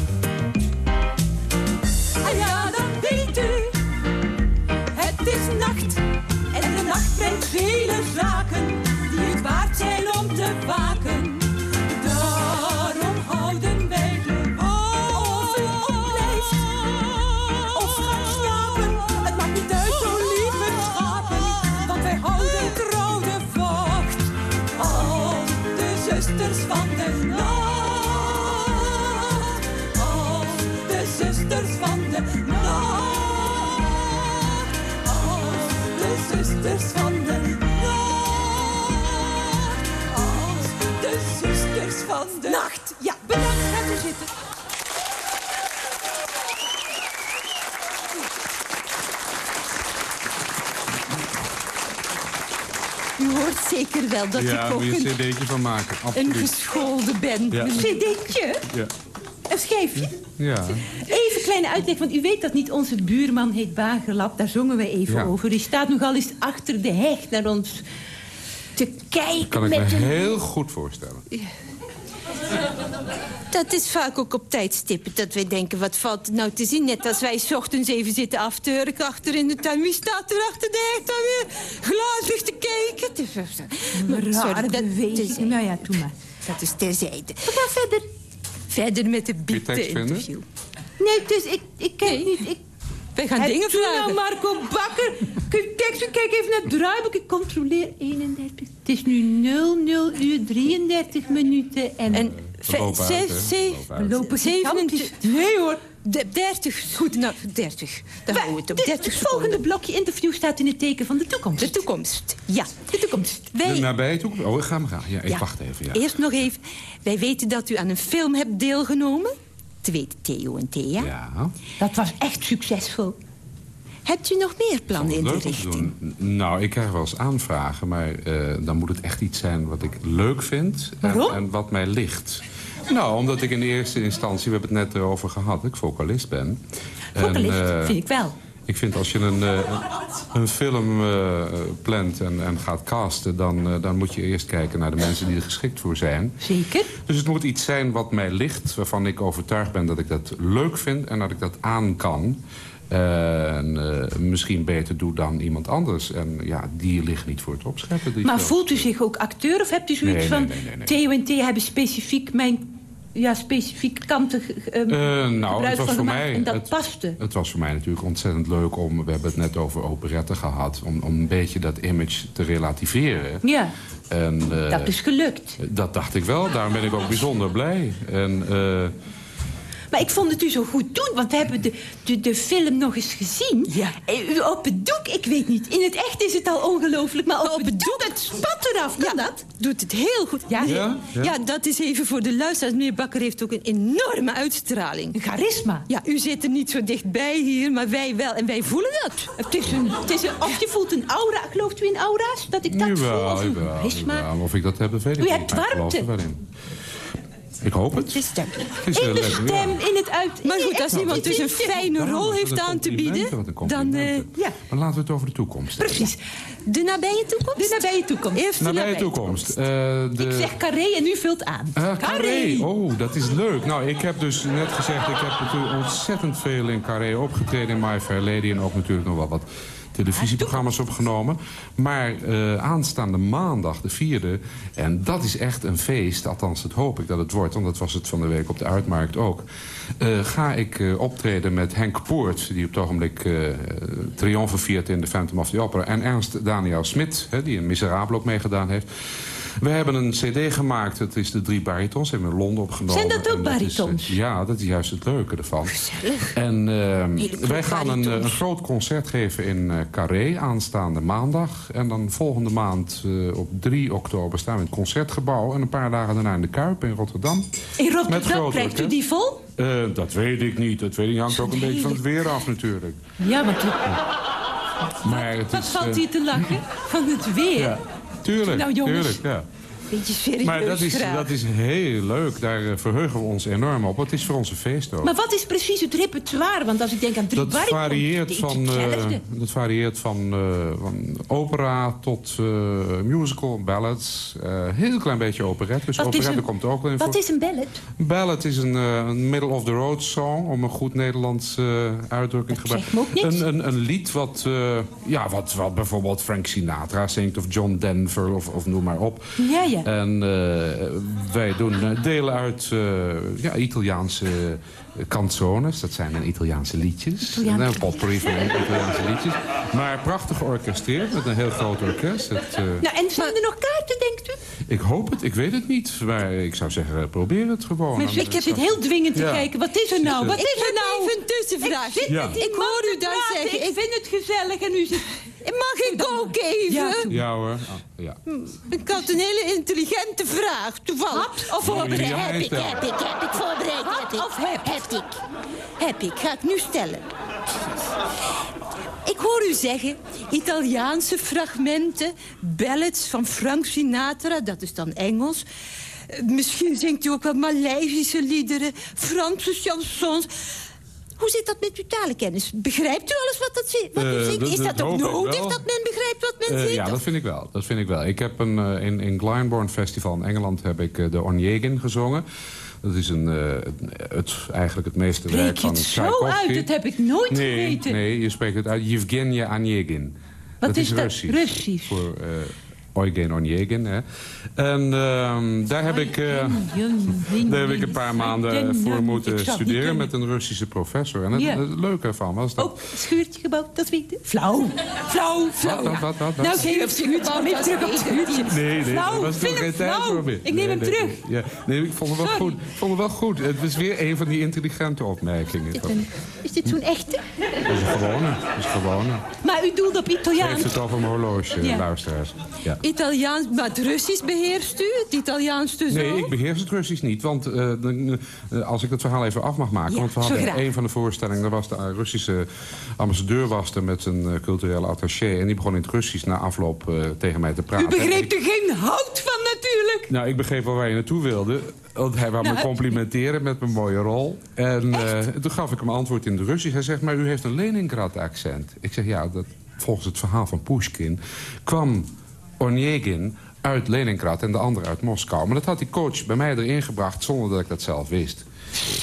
Waken. Daarom houden wij de Of u opblijft, of gaat slapen. Het maakt niet uit, zo lieve schapen. Want wij houden trouw de wacht. Al de zusters van de nacht. Al de zusters van de nacht. Al de zusters van de nacht. Van de Nacht, ja. Bedankt, gaat u zitten. U hoort zeker wel dat ja, ik ook een, een cd'tje van maken. een Absoluut. geschoolde ben. Ja. Een cd'tje? Ja. Een schijfje? ja. Even een kleine uitleg, want u weet dat niet onze buurman heet Bagerlap. Daar zongen we even Ja. over. Die staat nogal eens achter de heg naar ons te kijken. Kan ik me een... heel goed voorstellen. Dat is vaak ook op tijdstippen dat wij denken... wat valt er nou te zien? Net als wij 's ochtends even zitten af te hurken achter in de tuin. Wie staat er achter de hek dan weer glazig te kijken? Rare dat beweging. terzijde. Nou ja, doe maar. Dat is terzijde. We gaan verder. Verder met de vinden? interview. Nee, dus ik, ik ken niet. Ik... Wij gaan En dingen toen vragen. nou Marco Bakker. Kijk, kijk, even naar het draaiboek. Ik controleer 31. Het is nu 00 uur 33 minuten. En, En lopen uit, lopen uit. we lopen 27. Nee hoor. De, 30. Goed, nou, 30. Daar houden we het op. De- 30 het volgende seconden. blokje interview staat in het teken van de toekomst. De toekomst. Ja. De toekomst. Wij, De nabije toekomst? Oh, ik ga maar gaan. Ja, ik Ja. wacht even. Ja. Eerst nog even. Wij weten dat u aan een film hebt deelgenomen. Weten Theo en Thea. ja. Dat was echt succesvol. Hebt u nog meer plannen in de richting? doen. Nou, ik krijg wel eens aanvragen, maar eh, dan moet het echt iets zijn wat ik leuk vind en, wat mij ligt. Nou, omdat ik in eerste instantie, we hebben het net erover gehad, ik vocalist ben. Vocalist, En, eh, vind ik wel. Ik vind als je een, eh, een film eh, plant en, en gaat casten... Dan, eh, dan moet je eerst kijken naar de mensen die er geschikt voor zijn. Zeker. Dus het moet iets zijn wat mij ligt, waarvan ik overtuigd ben dat ik dat leuk vind... en dat ik dat aan kan. En misschien beter doe dan iemand anders. En ja, die ligt niet voor het opscheppen. Maar voelt u zich ook acteur of hebt u zoiets Nee, van... nee, nee, nee, nee. Theo en T hebben specifiek mijn... Ja, specifiek kanten Eh, nou, gebruik het was van voor gemaakt mij... en dat het, paste. Het was voor mij natuurlijk ontzettend leuk om... We hebben het net over operetten gehad. Om, om een beetje dat image te relativeren. Ja, En, eh, dat is gelukt. Dat dacht ik wel. Daarom ben ik ook bijzonder blij. En, Maar ik vond het u zo goed doen, want we hebben de, de, de film nog eens gezien. Ja. Eh, u Op het doek, ik weet niet. In het echt is het al ongelooflijk, maar op, het doek, het spat eraf. Kan dat? Doet het heel goed. Ja? Ja? Ja, dat is even voor de luisteraars. Meneer Bakker heeft ook een enorme uitstraling. Een charisma. Ja, u zit er niet zo dichtbij hier, maar wij wel. En wij voelen dat. Het is een, het is een, of je voelt een aura. Gelooft u in aura's? Dat ik dat voel een jawel, charisma? jawel. Of ik dat heb, weet ik U niet. hebt maar ik geloof warmte. Ik hoop het. Is In wel de stem, ja. in het uit... Maar goed, als iemand dus een fijne rol heeft aan te bieden... dan, eh, ja. Maar laten we het over de toekomst hebben. Precies. de nabije toekomst? De nabije toekomst. Eerst de Nabije toekomst. Eh, de... Ik zeg carré en u vult aan. Carré. Oh, dat is leuk. Nou, ik heb dus net gezegd... ik heb natuurlijk ontzettend veel in Carré opgetreden... in My Fair Lady en ook natuurlijk nog wel wat televisieprogramma's opgenomen. Maar eh, aanstaande maandag, de vierde... en dat is echt een feest, althans dat hoop ik dat het wordt... want dat was het van de week op de Uitmarkt ook... eh, ga ik eh, optreden met Henk Poort... die op het ogenblik triomfen viert in de Phantom of the Opera... en Ernst Daniel Smit, hè, die in Miserabel ook meegedaan heeft... We hebben een cd gemaakt, het is de drie baritons. Hebben we in Londen opgenomen. Zijn dat ook is, eh, baritons? ja, dat is juist het leuke ervan. En eh, wij gaan een, eh, een groot concert geven in Carré aanstaande maandag. En dan volgende maand op 3 oktober staan we in het Concertgebouw. En een paar dagen daarna in de Kuip in Rotterdam. In Rotterdam krijgt u die vol? Dat weet ik niet. Dat weet ik, hangt ook een beetje van het weer af natuurlijk. Ja, want Maar het wat is, valt hier te lachen? Van het weer. Ja, tuurlijk. Nou, jongens. tuurlijk ja. Beetje serieus Maar dat is, graag. dat is heel leuk. Daar eh, verheugen we ons enorm op. Het is voor ons een feest ook. Maar wat is precies het repertoire? Want als ik denk aan drie Dat varieert, van, het eh, dat varieert van, eh, van opera tot musical, ballads. heel klein beetje operet. Dus Wat operette een- komt er ook wel in Wat voor. is een ballad? Ballad is een, een middle-of-the-road song... om een goed Nederlands uitdrukking te gebruiken. Een, een, een lied wat, ja, wat, wat bijvoorbeeld Frank Sinatra zingt... of John Denver of, of noem maar op. Ja, ja. En eh, wij doen eh, delen uit eh, ja, Italiaanse canzones. Dat zijn dan Italiaanse liedjes. Italiaanse een potpourri van Italiaanse liedjes. Maar prachtig georchestreerd met een heel groot orkest. Het, eh, Nou, en zijn er nog kaarten, denkt u? Ik hoop het, ik weet het niet. Maar ik zou zeggen, probeer het gewoon. Maar ik zit heel dwingend te Ja. kijken. Wat is er nou? Wat Ik is er heb nou? even een tussenvraag. Ik Ja. Ik hoor u daar zeggen, Ik vind het gezellig en u zit... Mag ik ook even? Ja, Ja hoor. Ah, ja. Ik had een hele intelligente vraag, toevallig. Had of voorbereid? heb ik, heb ik, heb ik voorbereid. Had Heb ik. of heb? Heb ik. Heb ik. Ga ik nu stellen. Ik hoor u zeggen, Italiaanse fragmenten, ballads van Frank Sinatra, dat is dan Engels. Eh, Misschien zingt u ook wel Maleisische liederen, Franse chansons. Hoe zit dat met uw talenkennis? Begrijpt u alles wat, dat wat u Eh, zingt? dat- Is dat ook nodig dat men begrijpt wat men Eh, zingt? ja, dat vind ik wel. Dat vind ik wel. Ik heb een, eh, in, in Glyndebourne Festival in Engeland heb ik de Onegin gezongen. Dat is een, het, eigenlijk het meeste Spreek werk van het zo uit? Dat heb ik nooit nee, geweten. Nee, je spreekt het uit Yevgenia Onegin. Wat dat is is dat? Russisch. Russisch. Voor Eugen Onegin. Hè. En ehm, daar heb ik... eh, daar heb ik een paar maanden voor moeten studeren met een Russische professor. En het, het leuke ervan was dat... Ook schuurtje gebouwd, dat weet je. Flauw. Flauw, flauw. Wat, wat, wat, wat? Nou, geen schuurtje, terug op het schuurtje. Nee, nee, er was toen geen tijd voor meer. Ik neem Nee, hem terug. nee. Ja, nee, ik vond het wel goed. Ik vond het wel goed. Het is weer een van die intelligente opmerkingen. Dat Is dit zo'n echte? is een gewone. Dat is een gewone. Maar u doelt op Italiaans. heeft het over mijn horloge, luisteraars. Ja. Italiaans, maar het Russisch beheerst u? Het Italiaans dus Nee, ook? ik beheers het Russisch niet. Want eh, eh, als ik het verhaal even af mag maken. Ja, want we zo hadden een van de voorstellingen. Was de eh, Russische ambassadeur was er met een eh, culturele attaché. En die begon in het Russisch na afloop tegen mij te praten. U begreep er geen hout van natuurlijk. Nou, ik begreep wel waar je naartoe wilde. Want hij wou Nou, me complimenteren met mijn mooie rol. En toen gaf ik hem antwoord in het Russisch. Hij zegt, maar u heeft een Leningrad-accent. Ik zeg, ja, dat, volgens het verhaal van Pushkin... kwam Onegin uit Leningrad en de andere uit Moskou. Maar dat had die coach bij mij erin gebracht zonder dat ik dat zelf wist.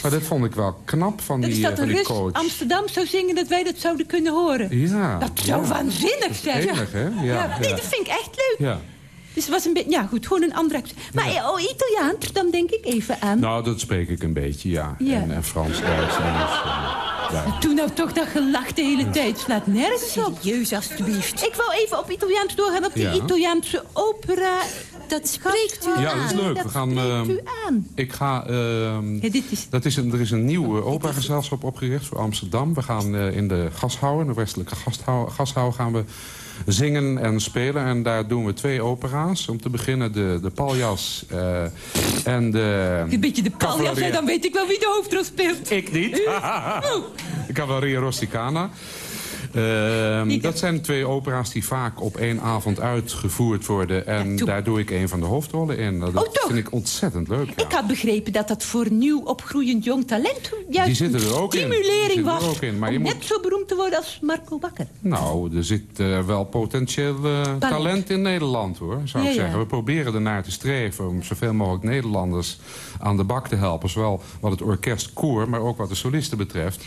Maar dat vond ik wel knap van Dat is die, dat eh, van die coach. Amsterdam zou zingen dat wij dat zouden kunnen horen. Ja. Dat zou ja. waanzinnig zijn. enig, hè? Ja, Ja, nee, ja. dat vind ik echt leuk. Ja. Dus het was een beetje, ja goed, gewoon een andere. Maar eh, oh, Italiaans, dan denk ik even aan. Nou, dat spreek ik een beetje, ja. Ja. En, en Frans, Duits, Engels. Eh, ja. Toen nou toch dat gelach de hele tijd slaat nergens op. Serieus, alstublieft. Ik wou even op Italiaans doorgaan, op die Ja. Italiaanse opera. Dat spreekt u Ja, dat is leuk. Dat We gaan, spreekt ehm, u aan. Ik ga... ehm, Ja, dit is... dat is een, er is een nieuw uh, operagezelschap opgericht voor Amsterdam. We gaan eh, in de gashouwer, de westelijke gashouwer gaan we zingen en spelen. En daar doen we twee opera's. Om te beginnen de, de Paljas eh, en de... Een beetje de paljas, Cavaleria- hè, dan weet ik wel wie de hoofdrol speelt. Ik niet. de Cavalleria Rusticana. Ehm, dat zijn twee opera's die vaak op één avond uitgevoerd worden. En daar doe ik een van de hoofdrollen in. Dat Oh, vind ik ontzettend leuk. ja. Ik had begrepen dat dat voor nieuw opgroeiend jong talent juist Die zitten er ook in. Die stimulering zitten er was ook in, maar om je net moet- zo beroemd te worden als Marco Bakker. Nou, er zit eh, wel potentieel eh, talent in Nederland, hoor, zou ik zeggen. We proberen ernaar te streven om zoveel mogelijk Nederlanders aan de bak te helpen. Zowel wat het orkest, koor, maar ook wat de solisten betreft.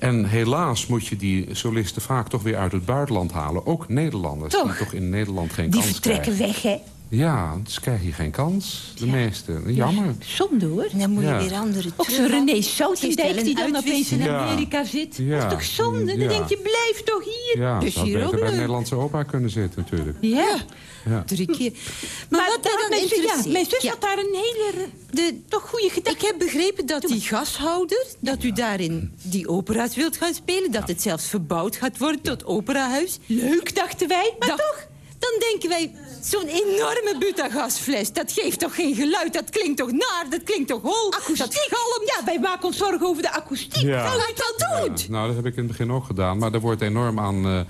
En helaas moet je die solisten vaak toch weer uit het buitenland halen. Ook Nederlanders, Toch? die toch in Nederland geen Die kans vertrekken krijgen. weg, hè? Ja, dus krijg je geen kans, de meeste. Jammer. Zonde, hoor. Dan moet je Ja. weer andere Ook zo'n terug- René Soutendijk die dan opeens in. Amerika zit. Ja. Dat is toch zonde? Dan Ja. denk je, blijf toch hier. Ja, Dus zou hier beter ook bij de. Nederlandse opera kunnen zitten natuurlijk. Ja. Ja. Drie keer. Maar, Maar, wat mij dan mijn, zus, ja, interesseert... mijn zus Ja. had daar een hele De, toch goede gedachte. ik heb begrepen dat die gashouder, dat u daarin die opera's wilt gaan spelen... dat het zelfs verbouwd gaat worden tot operahuis. Leuk, dachten wij, maar Dat- toch. Dan denken wij, zo'n enorme butagasfles, dat geeft toch geen geluid? Dat klinkt toch naar, dat klinkt toch hol? Dat galmt. Ja, wij maken ons zorgen over de akoestiek. Ja. Het wel doen? Ja, nou, dat heb ik in het begin ook gedaan. Maar er wordt enorm aan eh,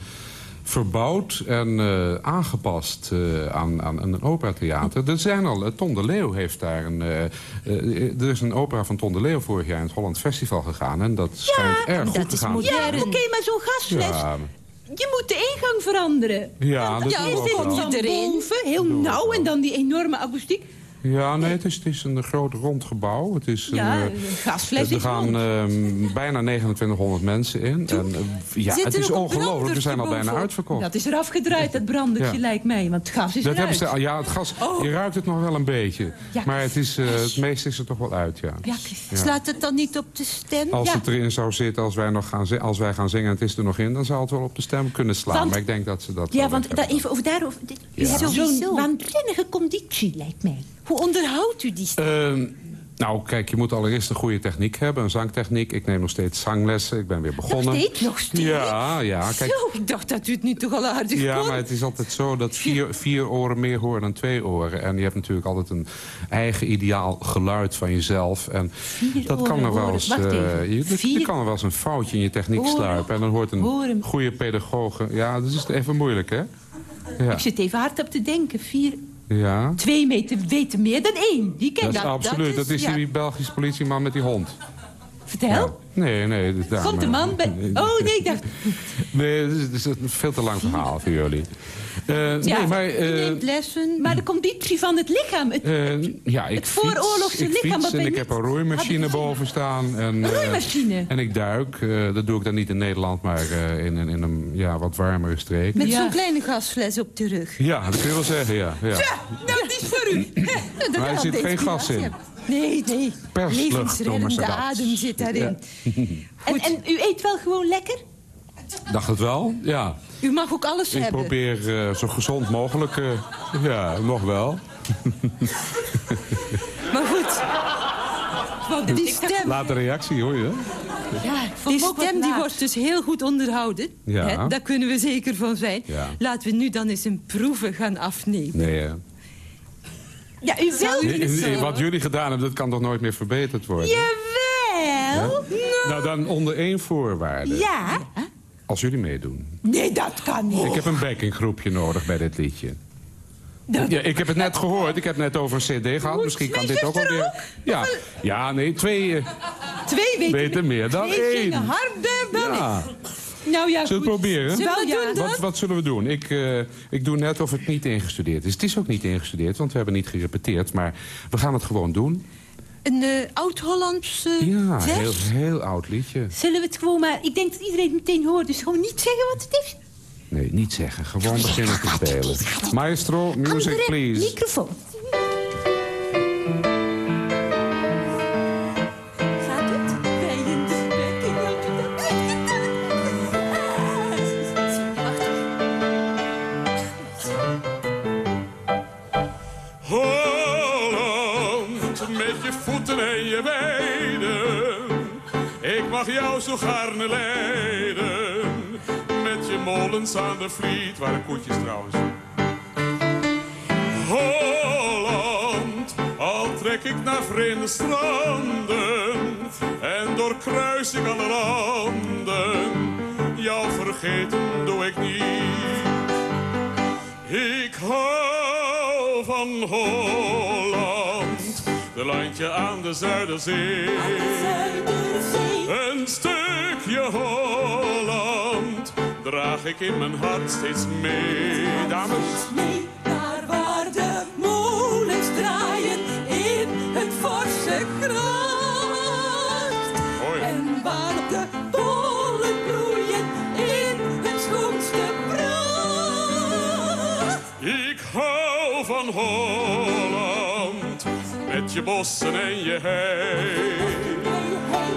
verbouwd en eh, aangepast eh, aan, aan een operatheater. Er zijn al, eh, Ton de Leeuw heeft daar een... er is een opera van Ton de Leeuw vorig jaar in het Holland Festival gegaan. En dat schijnt erg goed dat te is gaan. Ja, oké, maar zo'n gasfles. Ja, Je moet de ingang veranderen. ja, dat ja, wel. je Van erin? boven, heel nauw en dan die enorme akoestiek. Ja, nee, het is, het is een groot rond gebouw. Het is Ja, een, een eh, gasfles Er is gaan ehm, bijna 2900 mensen in. En, eh, ja, het is ongelooflijk. We zijn al bijna uitverkocht. Dat is eraf gedraaid, dat brandertje Ja. lijkt mij. Want het gas is Dat hebben eruit. ze, ja, het gas, Oh. je ruikt het nog wel een beetje. Ja. Maar het, is, eh, het meeste is er toch wel uit, ja. Ja. Slaat het dan niet op de stem? Als ja. het erin zou zitten, als wij, nog gaan, als wij gaan zingen en het is er nog in... dan zou het wel op de stem kunnen slaan. Want- maar ik denk dat ze dat Ja, want daar even over daarover. U hebt Sowieso. zo'n waanzinnige conditie, lijkt mij. Hoe onderhoudt u die stem? Nou, kijk, je moet allereerst een goede techniek hebben. Een zangtechniek. Ik neem nog steeds zanglessen. Ik ben weer begonnen. Nog steeds? Nog steeds? Ja, ja. Kijk, Zo, ik dacht dat u het nu toch al aardig ja, kon. maar het is altijd zo dat vier, vier oren meer horen dan twee oren. En je hebt natuurlijk altijd een eigen ideaal geluid van jezelf. En dat kan oren er wel eens... Eh, je, kan er wel eens een foutje in je techniek Horen. sluipen. En dan hoort een goede pedagoge... Ja, dat is even moeilijk, hè? Ja. Ik zit even hard op te denken. Vier, ja. twee meter weten meer dan één. Die ken Dat is dat. absoluut. Dat is, ja. die Belgische politieman met die hond. Vertel. Nee, nee. dat- daar Komt de man bij... Oh, nee, ik dacht... Nee, het is, het is een veel te lang verhaal voor jullie. Eh, Ja, nee, maar... eh, neemt lessen. Maar de conditie van het lichaam. Het, eh, ja, ik het vooroorlogse fiets, ik lichaam fiets en ik heb een roeimachine boven staan. En, eh, roeimachine? en ik duik. Eh, dat doe ik dan niet in Nederland, maar eh, in, in, in een ja, wat warmere streek. Met Ja. zo'n kleine gasfles op de rug. Ja, dat kun je wel zeggen, ja. ja. Nou, die is voor u. Dat Maar er zit geen gas in. ja. Nee, nee. Levensreddende adem zit daarin. en, en u eet wel gewoon lekker? Dacht het wel? Ja. U mag ook alles Ik hebben. probeer eh, zo gezond mogelijk... eh, ja, nog wel. Maar goed. Die stem, Laat de reactie, hoor je? ja, die stem die wordt dus heel goed onderhouden. Ja. Hè, daar kunnen we zeker van zijn. Ja. Laten we nu dan eens een proeven gaan afnemen. Nee. Ja, u niet zo. Wat jullie gedaan hebben, dat kan toch nooit meer verbeterd worden? Jawel. Nou, dan onder één voorwaarde. Ja. Als jullie meedoen. Nee, dat kan niet. Ik heb een backinggroepje nodig bij dit liedje. Ja, ik heb het net gehoord. Ik heb net over een cd gehad. Misschien kan dit ook wel weer... Ja, ja nee, twee eh, Twee weken. weten meer dan één. harder dan Ja. ik. Nou ja, Zullen we het goed. proberen? Zullen we doen? Wat, wat zullen we doen? Ik, eh, ik doe net of het niet ingestudeerd is. Het is ook niet ingestudeerd, want we hebben niet gerepeteerd. Maar we gaan het gewoon doen. Een eh, oud-Hollands eh, Ja, vers? heel, heel oud liedje. Zullen we het gewoon maar... Ik denk dat iedereen het meteen hoort. Dus gewoon niet zeggen wat het is. Nee, niet zeggen. Gewoon beginnen te spelen. Maestro, music Andere please. microfoon. Je voeten en je benen. Ik mag jou zo gaarne leiden. Met je molens aan de vliet, waren koetjes trouwens. Holland, al trek ik naar vreemde stranden. En doorkruis ik alle landen. Jou vergeten doe ik niet. Ik hou van Holland, de landje aan de Zuiderzee. Een stukje Holland draag ik in mijn hart steeds mee. Dames, mee naar waar de molens draaien in het forse gracht. Hoi. En waar de bollen bloeien in het schoonste pracht. ik hou van Holland, je bossen en je hei.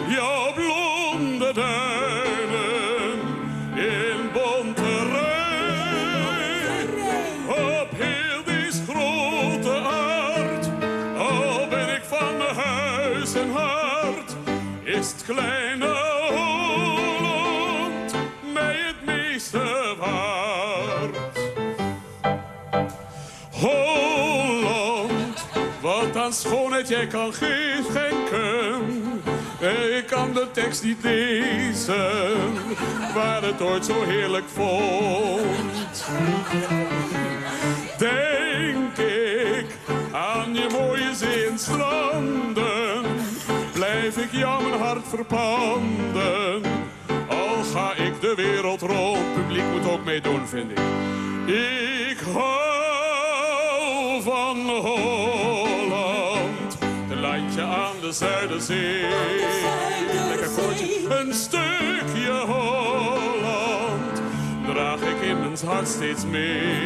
Jouw blonde duinen in bonte rij. Op heel die grote aard, al ben ik van huis en hart, is het kleine schoonheid jij kan schenken. Ik kan de tekst niet lezen, waar het ooit zo heerlijk vond. Denk ik aan je mooie zee en stranden, blijf ik jou mijn hart verpanden. Al ga ik de wereld rond, publiek moet ook meedoen, vind ik. Ik hou van Holland. Aan de Zuiderzee. Lekker koortje. Een stukje Holland draag ik in mijn hart steeds mee.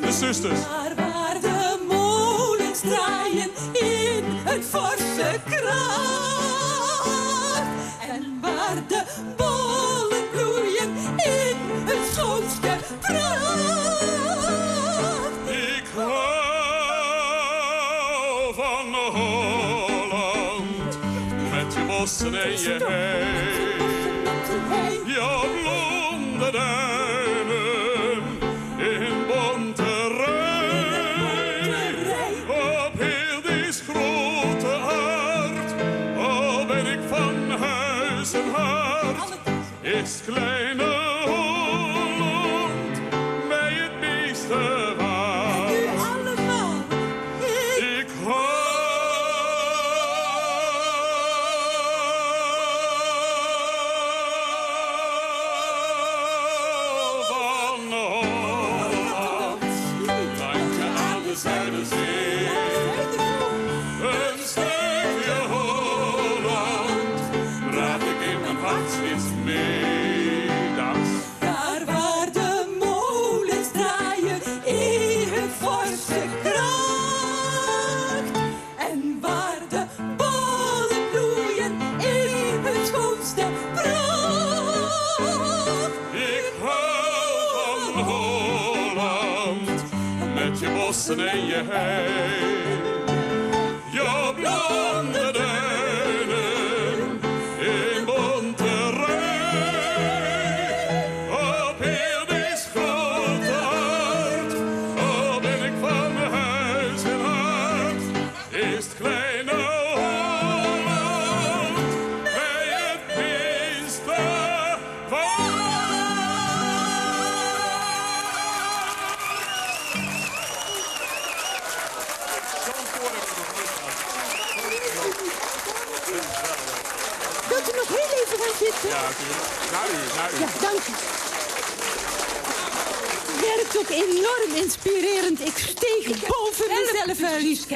De zusters. Waar de molens draaien in een forse kracht. En waar de bollen bloeien in het schoonste pracht.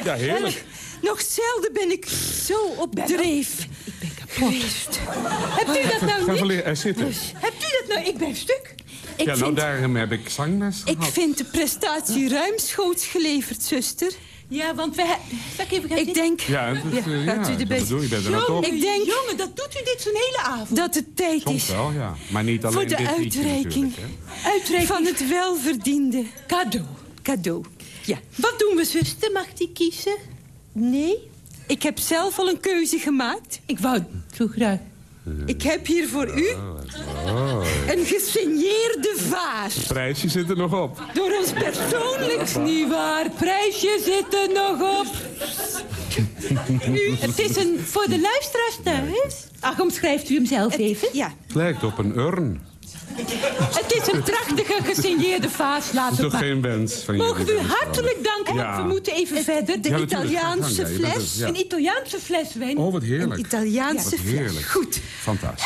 Ja, heerlijk. Nog zelden ben ik zo op dreef. Ik ben geweest. Hebt u dat nou niet? er zitten. Hebt u dat nou? Ik ben stuk. Ik, Ja, nou vind, daarom heb ik zangles ik gehad. vind de prestatie ruimschoots geleverd, zuster. Ja, want we... Zal ik Ik denk... Ja, dat, eh, ja, gaat u de best- bedoel je, bent er nou toch? Ik denk Jongen, dat doet u dit zo'n hele avond. dat het tijd Soms is wel, ja. Maar niet alleen voor de dit uitreiking. Uitreiking. van het welverdiende Cadeau. cadeau. Ja. Wat doen we, zuster? Mag die kiezen? Nee, ik heb zelf al een keuze gemaakt. Ik wou zo graag. Ik heb hier voor u Oh. een gesigneerde vaas. Het prijsje zit er nog op. Door ons persoonlijk Is niet waar. Prijsje zit er nog op. Nu, het is een voor de luisteraars thuis. Ach, omschrijft u hem zelf even? Ja. Het lijkt op een urn. Het is een prachtige gesigneerde vaas. Dat Laat is het toch maar. geen wens van jullie? Mogen we u hartelijk danken. Ja. We moeten even verder. De Ja. Italiaanse fles. ja. Een Italiaanse fles wijn. Oh, wat heerlijk. Een Italiaanse Wat fles. heerlijk. Goed. Fantastisch.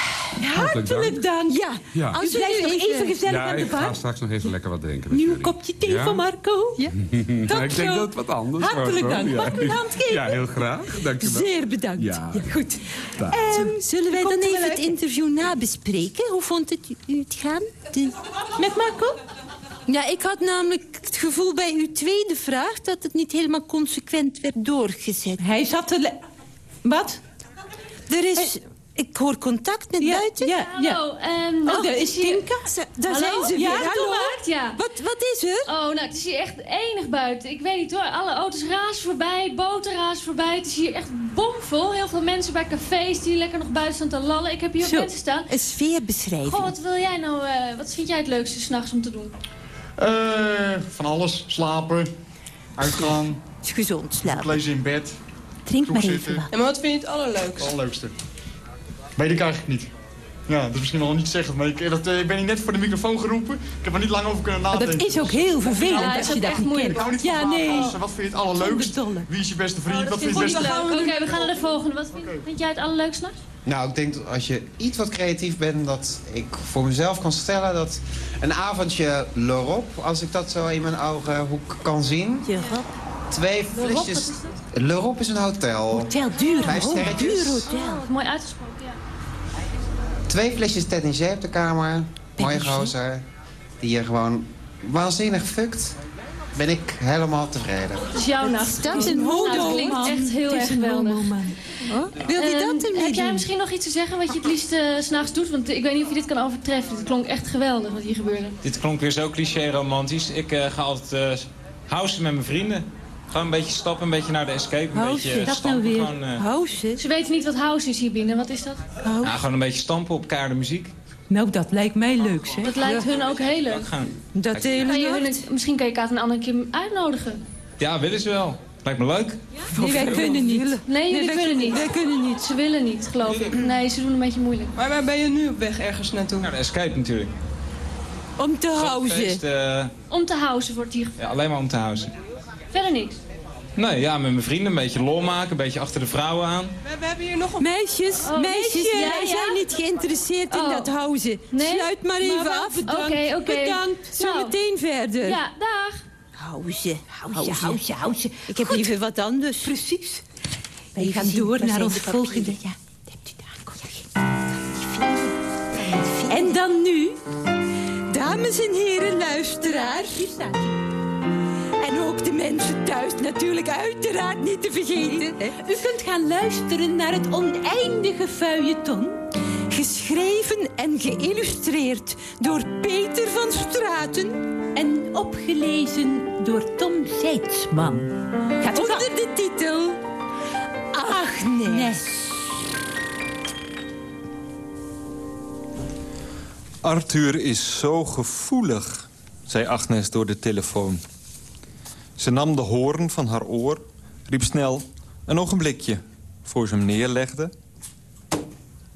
Hartelijk dank. Ja, als u blijft nog even gezellig Ja, aan de ik ga bar. straks nog even lekker wat drinken Nieuw kopje thee Ja? van Marco. Ja. Ja, ik denk zo. dat het wat anders Hartelijk dank. Ja. Mag ik u een hand geven? Ja, heel graag. Dank je wel. Zeer bedankt. Ja. Goed. Ehm, zullen wij dan even het interview nabespreken? Hoe vond het u het gaan? De- Met Marco? Ja, ik had namelijk het gevoel bij uw tweede vraag... dat het niet helemaal consequent werd doorgezet. Hij zat er... le- Wat? Er is... Ik hoor contact met Ja, buiten. ja, ja. Hallo, ehm, Oh, daar is hier- Tinka. Daar Hallo? zijn ze weer. Ja, Hallo. Tomaat, ja. Wat, wat is er? Oh, nou, het is hier echt enig buiten. Ik weet niet hoor, alle auto's razen voorbij, boten razen voorbij. Het is hier echt bomvol. Heel veel mensen bij cafés die lekker nog buiten staan te lallen. Ik heb hier ook mensen staan. een sfeerbeschrijving. Goh, wat wil jij nou, eh, wat vind jij het leukste s'nachts om te doen? Eh, van alles. Slapen, uitgaan, is gezond slapen. lezen in bed. Drink maar even zitten. wat. En maar wat vind je het Het allerleukste? Allerleukste. Weet ik eigenlijk niet. Ja, dat is misschien wel niet zeggen, maar ik, dat, eh, ik ben hier net voor de microfoon geroepen. Ik heb er niet lang over kunnen Maar nadenken. dat is ook heel vervelend Ja, als is je ook dat echt niet moeilijk. Kent. niet van Ja, nee. Wat vind je het allerleukst? Zonder Wie is je beste vriend? Oh, wat dat vind je ik het beste... leuk. Oké, we gaan naar de volgende. Wat vind, vind jij het allerleukste s'nachts? Nou, ik denk dat als je iets wat creatief bent, dat ik voor mezelf kan stellen dat een avondje Lorop, als ik dat zo in mijn ogenhoek kan zien. Twee flesjes... L'Europe is een hotel. Hotel duur, Vijf sterretjes. duur hotel. Oh, mooi uitgesproken. Twee flesjes Tettinger op de kamer. Mooie gozer. Die je gewoon waanzinnig fukt. Ben ik helemaal tevreden. Het is jouw nacht. Dat is een klinkt man. echt heel erg geweldig. Wil je dat ermee Heb jij misschien nog iets te zeggen wat je het liefst eh, s s'nachts doet? Want ik weet niet of je dit kan overtreffen. Het klonk echt geweldig wat hier gebeurde. Dit klonk weer zo cliché romantisch. Ik eh, ga altijd eh housen met mijn vrienden. Gewoon een beetje stappen, een beetje naar de escape. Een Housen, beetje dat stampen. nou weer? Gewoon, eh, House? Ze weten niet wat house is hier binnen. Wat is dat? nou, gewoon een beetje stampen op keiharde muziek. Nou, dat lijkt mij leuk, zeg. Dat lijkt hun ook heel leuk. Dat Kan je hun, misschien kan je Kaat een andere keer uitnodigen. Ja, willen ze wel. Lijkt me leuk. Nee, wij kunnen niet. Nee, jullie wij kunnen niet. Wij kunnen niet. Ze willen niet, geloof ik. Nee, ze doen een beetje moeilijk. Maar waar ben je nu op weg ergens naartoe? Naar de escape natuurlijk. Om te Feest, eh, Om te houden wordt hier ja, alleen maar om te houden. Verder niks. Nee, ja, met mijn vrienden een beetje lol maken, een beetje achter de vrouwen aan. We, we hebben hier nog een... Meisjes, Oh, meisjes, meisjes, ja, wij ja. zijn niet geïnteresseerd in Oh. dat houden. Nee? Sluit maar even Maar af. bedankt. Oké, oké. Bedankt. Nou. Zometeen verder. Ja, dag. House, House, house, house. Ik heb liever wat anders. Precies. Wij Even gaan zien, door naar ons de volgende. Ja, hebt u daar. En dan nu, dames en heren luisteraars. En ook de mensen thuis natuurlijk uiteraard niet te vergeten. U kunt gaan luisteren naar het oneindige feuilleton. Geschreven en geïllustreerd door Peter van Straten. En opgelezen door Tom Zeidsman. Gaat Onder de titel Agnes. Arthur is zo gevoelig, zei Agnes door de telefoon. Ze nam de hoorn van haar oor, riep snel een ogenblikje voor ze hem neerlegde...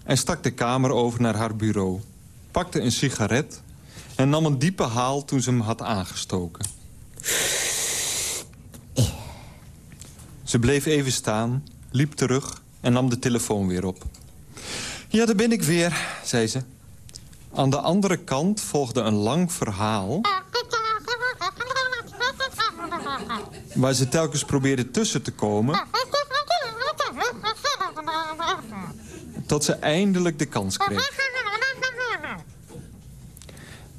en stak de kamer over naar haar bureau, pakte een sigaret... en nam een diepe haal toen ze hem had aangestoken. Ze bleef even staan, liep terug en nam de telefoon weer op. Ja, daar ben ik weer, zei ze. Aan de andere kant volgde een lang verhaal... waar ze telkens probeerde tussen te komen... tot ze eindelijk de kans kreeg.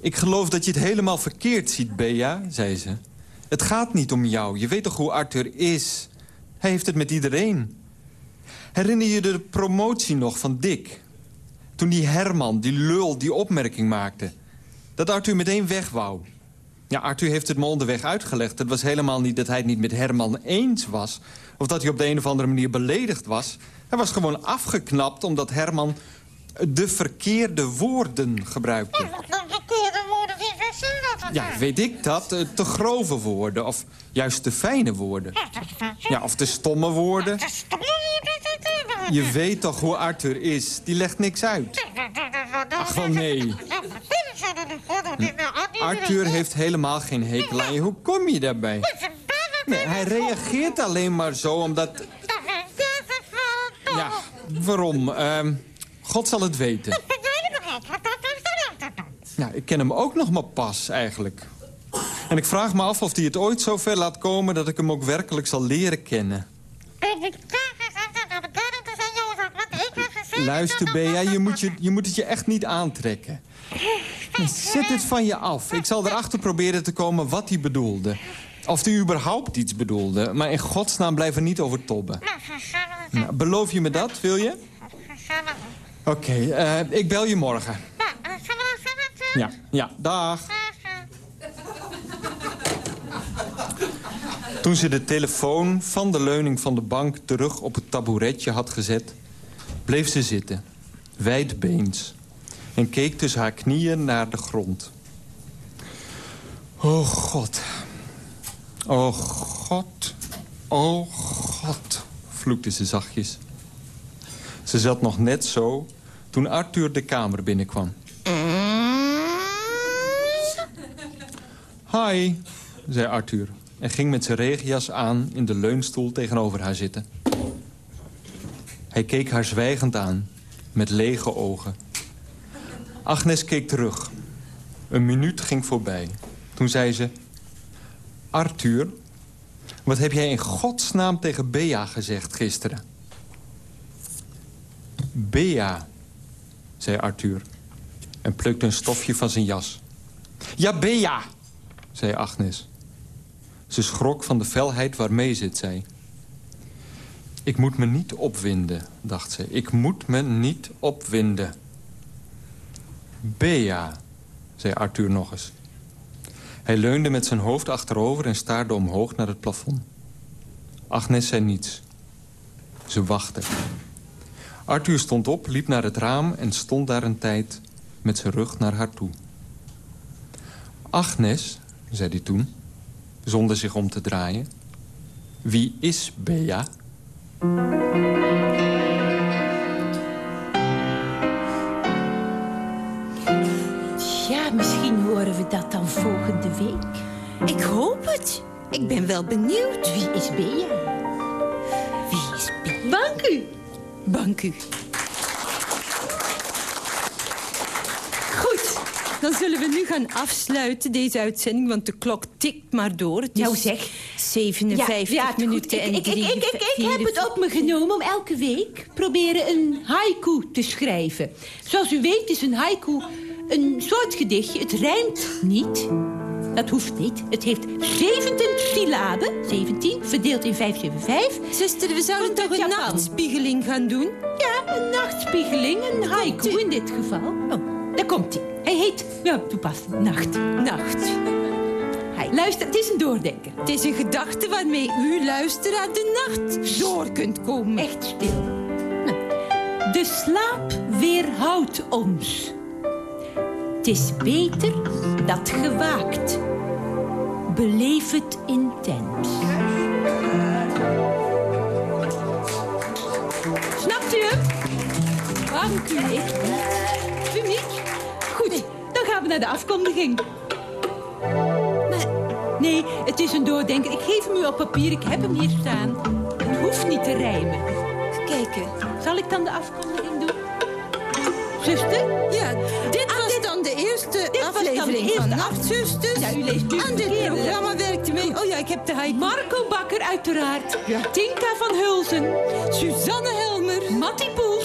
Ik geloof dat je het helemaal verkeerd ziet, Bea, zei ze. Het gaat niet om jou. Je weet toch hoe Arthur is? Hij heeft het met iedereen. Herinner je de promotie nog van Dick? Toen die Herman, die lul, die opmerking maakte. Dat Arthur meteen weg wou. Ja, Arthur heeft het me onderweg uitgelegd. Het was helemaal niet dat hij het niet met Herman eens was. Of dat hij op de een of andere manier beledigd was. Hij was gewoon afgeknapt omdat Herman de verkeerde woorden gebruikte. Ja, weet ik dat. Eh, Te grove woorden. Of juist te fijne woorden. Ja, of te stomme woorden. Je weet toch hoe Arthur is. Die legt niks uit. Ach, wel nee. Arthur heeft helemaal geen hekel aan je. Hoe kom je daarbij? Nee, hij reageert alleen maar zo omdat... Ja, waarom? Ehm, God zal het weten. Ja, ik ken hem ook nog maar pas, eigenlijk. En ik vraag me af of hij het ooit zo ver laat komen... dat ik hem ook werkelijk zal leren kennen. Luister, Bea, je moet, je, je moet het je echt niet aantrekken. Zet het van je af. Ik zal erachter proberen te komen wat hij bedoelde. Of hij überhaupt iets bedoelde. Maar in godsnaam blijf er niet over tobben. Nou, beloof je me dat, wil je? Oké, eh, ik bel je morgen. Ja, ja, dag. Toen ze de telefoon van de leuning van de bank terug op het tabouretje had gezet... bleef ze zitten, wijdbeens, en keek tussen haar knieën naar de grond. Oh God. Oh God. Oh God, vloekte ze zachtjes. Ze zat nog net zo toen Arthur de kamer binnenkwam. Hi, zei Arthur en ging met zijn regenjas aan in de leunstoel tegenover haar zitten. Hij keek haar zwijgend aan, met lege ogen. Agnes keek terug. Een minuut ging voorbij. Toen zei ze... Arthur, Wat heb jij in godsnaam tegen Bea gezegd gisteren? Bea, zei Arthur. En plukte een stofje van zijn jas. Ja, Bea, zei Agnes. Ze schrok van de felheid waarmee ze het zei. Ik moet me niet opwinden, dacht ze. Ik moet me niet opwinden. Bea, zei Arthur nog eens. Hij leunde met zijn hoofd achterover en staarde omhoog naar het plafond. Agnes zei niets. Ze wachtte. Arthur stond op, liep naar het raam en stond daar een tijd met zijn rug naar haar toe. Agnes, zei hij toen, zonder zich om te draaien. Wie is Bea? Ja, misschien horen we dat dan volgende week. Ik hoop het. Ik ben wel benieuwd. Wie is Bea? Wie is Bea? Dank u. Dank u. Goed, dan zullen we nu gaan afsluiten, deze uitzending, want de klok tikt maar door. Het is Nou zeg. 57 Ja, ja, het minuten en ik, ik, ik, ik, ik, ik heb het op me genomen om elke week proberen een haiku te schrijven. Zoals u weet is een haiku een soort gedichtje. Het rijmt niet. Dat hoeft niet. Het heeft 17 syllaben. 17, verdeeld in 5, 7, 5. Zuster, we zouden toch een Japan. nachtspiegeling gaan doen? Ja, een nachtspiegeling, een haiku in dit geval. Oh, daar komt hij. Hij heet, ja, toepasselijk, Nacht. Nacht. Hij, luister, het is een doordenker. Het is een gedachte waarmee u, luisteraar, de nacht door kunt komen. Echt stil. De slaap weerhoudt ons. Het is beter dat gewaakt. Beleef het intens. Snapt u hem? Dank u. gaan we naar de afkondiging. Nee, het is een doordenker. Ik geef hem u op papier. Ik heb hem hier staan. Het hoeft niet te rijmen. Kijken. Zal ik dan de afkondiging doen? Zuster? Ja, dit was dan de eerste Dit was dan de aflevering eerste van Nachtzusters. Ja, u leest nu Aan dit programma werkte mee... Oh ja, ik heb de haiku. Marco Bakker uiteraard. Tinka van Hulzen. Suzanne Helmer. Mattie Poels.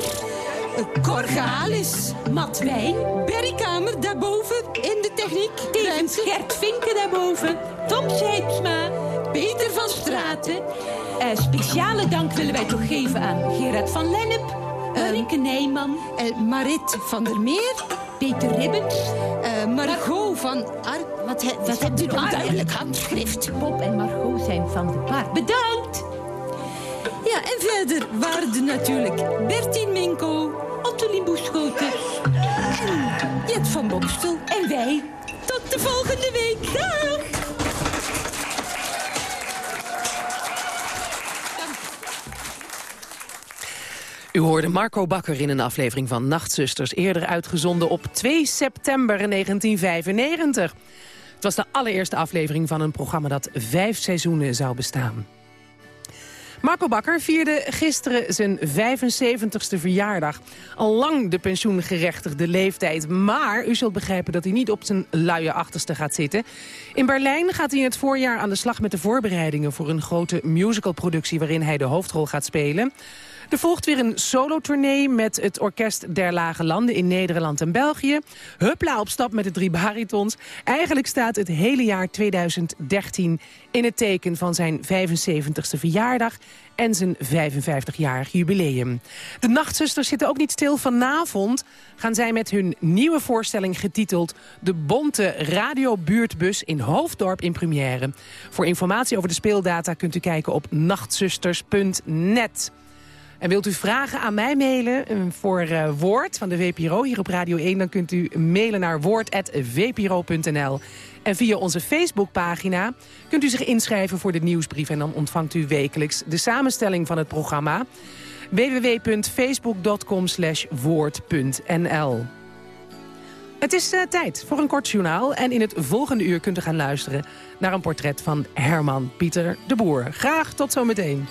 Cor Galis. Matt Wijn. Berry Kamer daarboven in de techniek. Tevens. Gert Vinken daarboven. Tom Seidsma. Peter van Straten. Eh, speciale dank willen wij toch geven aan Gerard van Lennep. Ulrike Nijman. En Marit van der Meer. Peter Ribbens. eh, Margot van Ar... Wat, he- wat hebt u een onduidelijk handschrift? Bob en Margot zijn van de bar. Bedankt. Ja, en verder waren er natuurlijk Bertien U hoorde Marco Bakker in een aflevering van Nachtzusters... eerder uitgezonden op 2 september 1995. Het was de allereerste aflevering van een programma dat vijf seizoenen zou bestaan. Marco Bakker vierde gisteren zijn 75ste verjaardag. Al lang de pensioengerechtigde leeftijd. Maar u zult begrijpen dat hij niet op zijn luie achterste gaat zitten. In Berlijn gaat hij in het voorjaar aan de slag met de voorbereidingen... voor een grote musicalproductie waarin hij de hoofdrol gaat spelen. Er volgt weer een solotournee met het Orkest der Lage Landen in Nederland en België. Huppla op stap met de drie baritons. Eigenlijk staat het hele jaar 2013 in het teken van zijn 75ste verjaardag en zijn 55-jarig jubileum. De Nachtzusters zitten ook niet stil. Vanavond gaan zij met hun nieuwe voorstelling getiteld... De Bonte Radiobuurtbus in Hoofddorp in première. Voor informatie over de speeldata kunt u kijken op nachtzusters.net. En wilt u vragen aan mij mailen eh, voor eh, Woord van de VPRO hier op Radio 1... dan kunt u mailen naar woord.vpro.nl. En via onze Facebookpagina kunt u zich inschrijven voor de nieuwsbrief... en dan ontvangt u wekelijks de samenstelling van het programma www.facebook.com woord.nl. Het is eh, tijd voor een kort journaal. En in het volgende uur kunt u gaan luisteren naar een portret van Herman Pieter de Boer. Graag tot zometeen.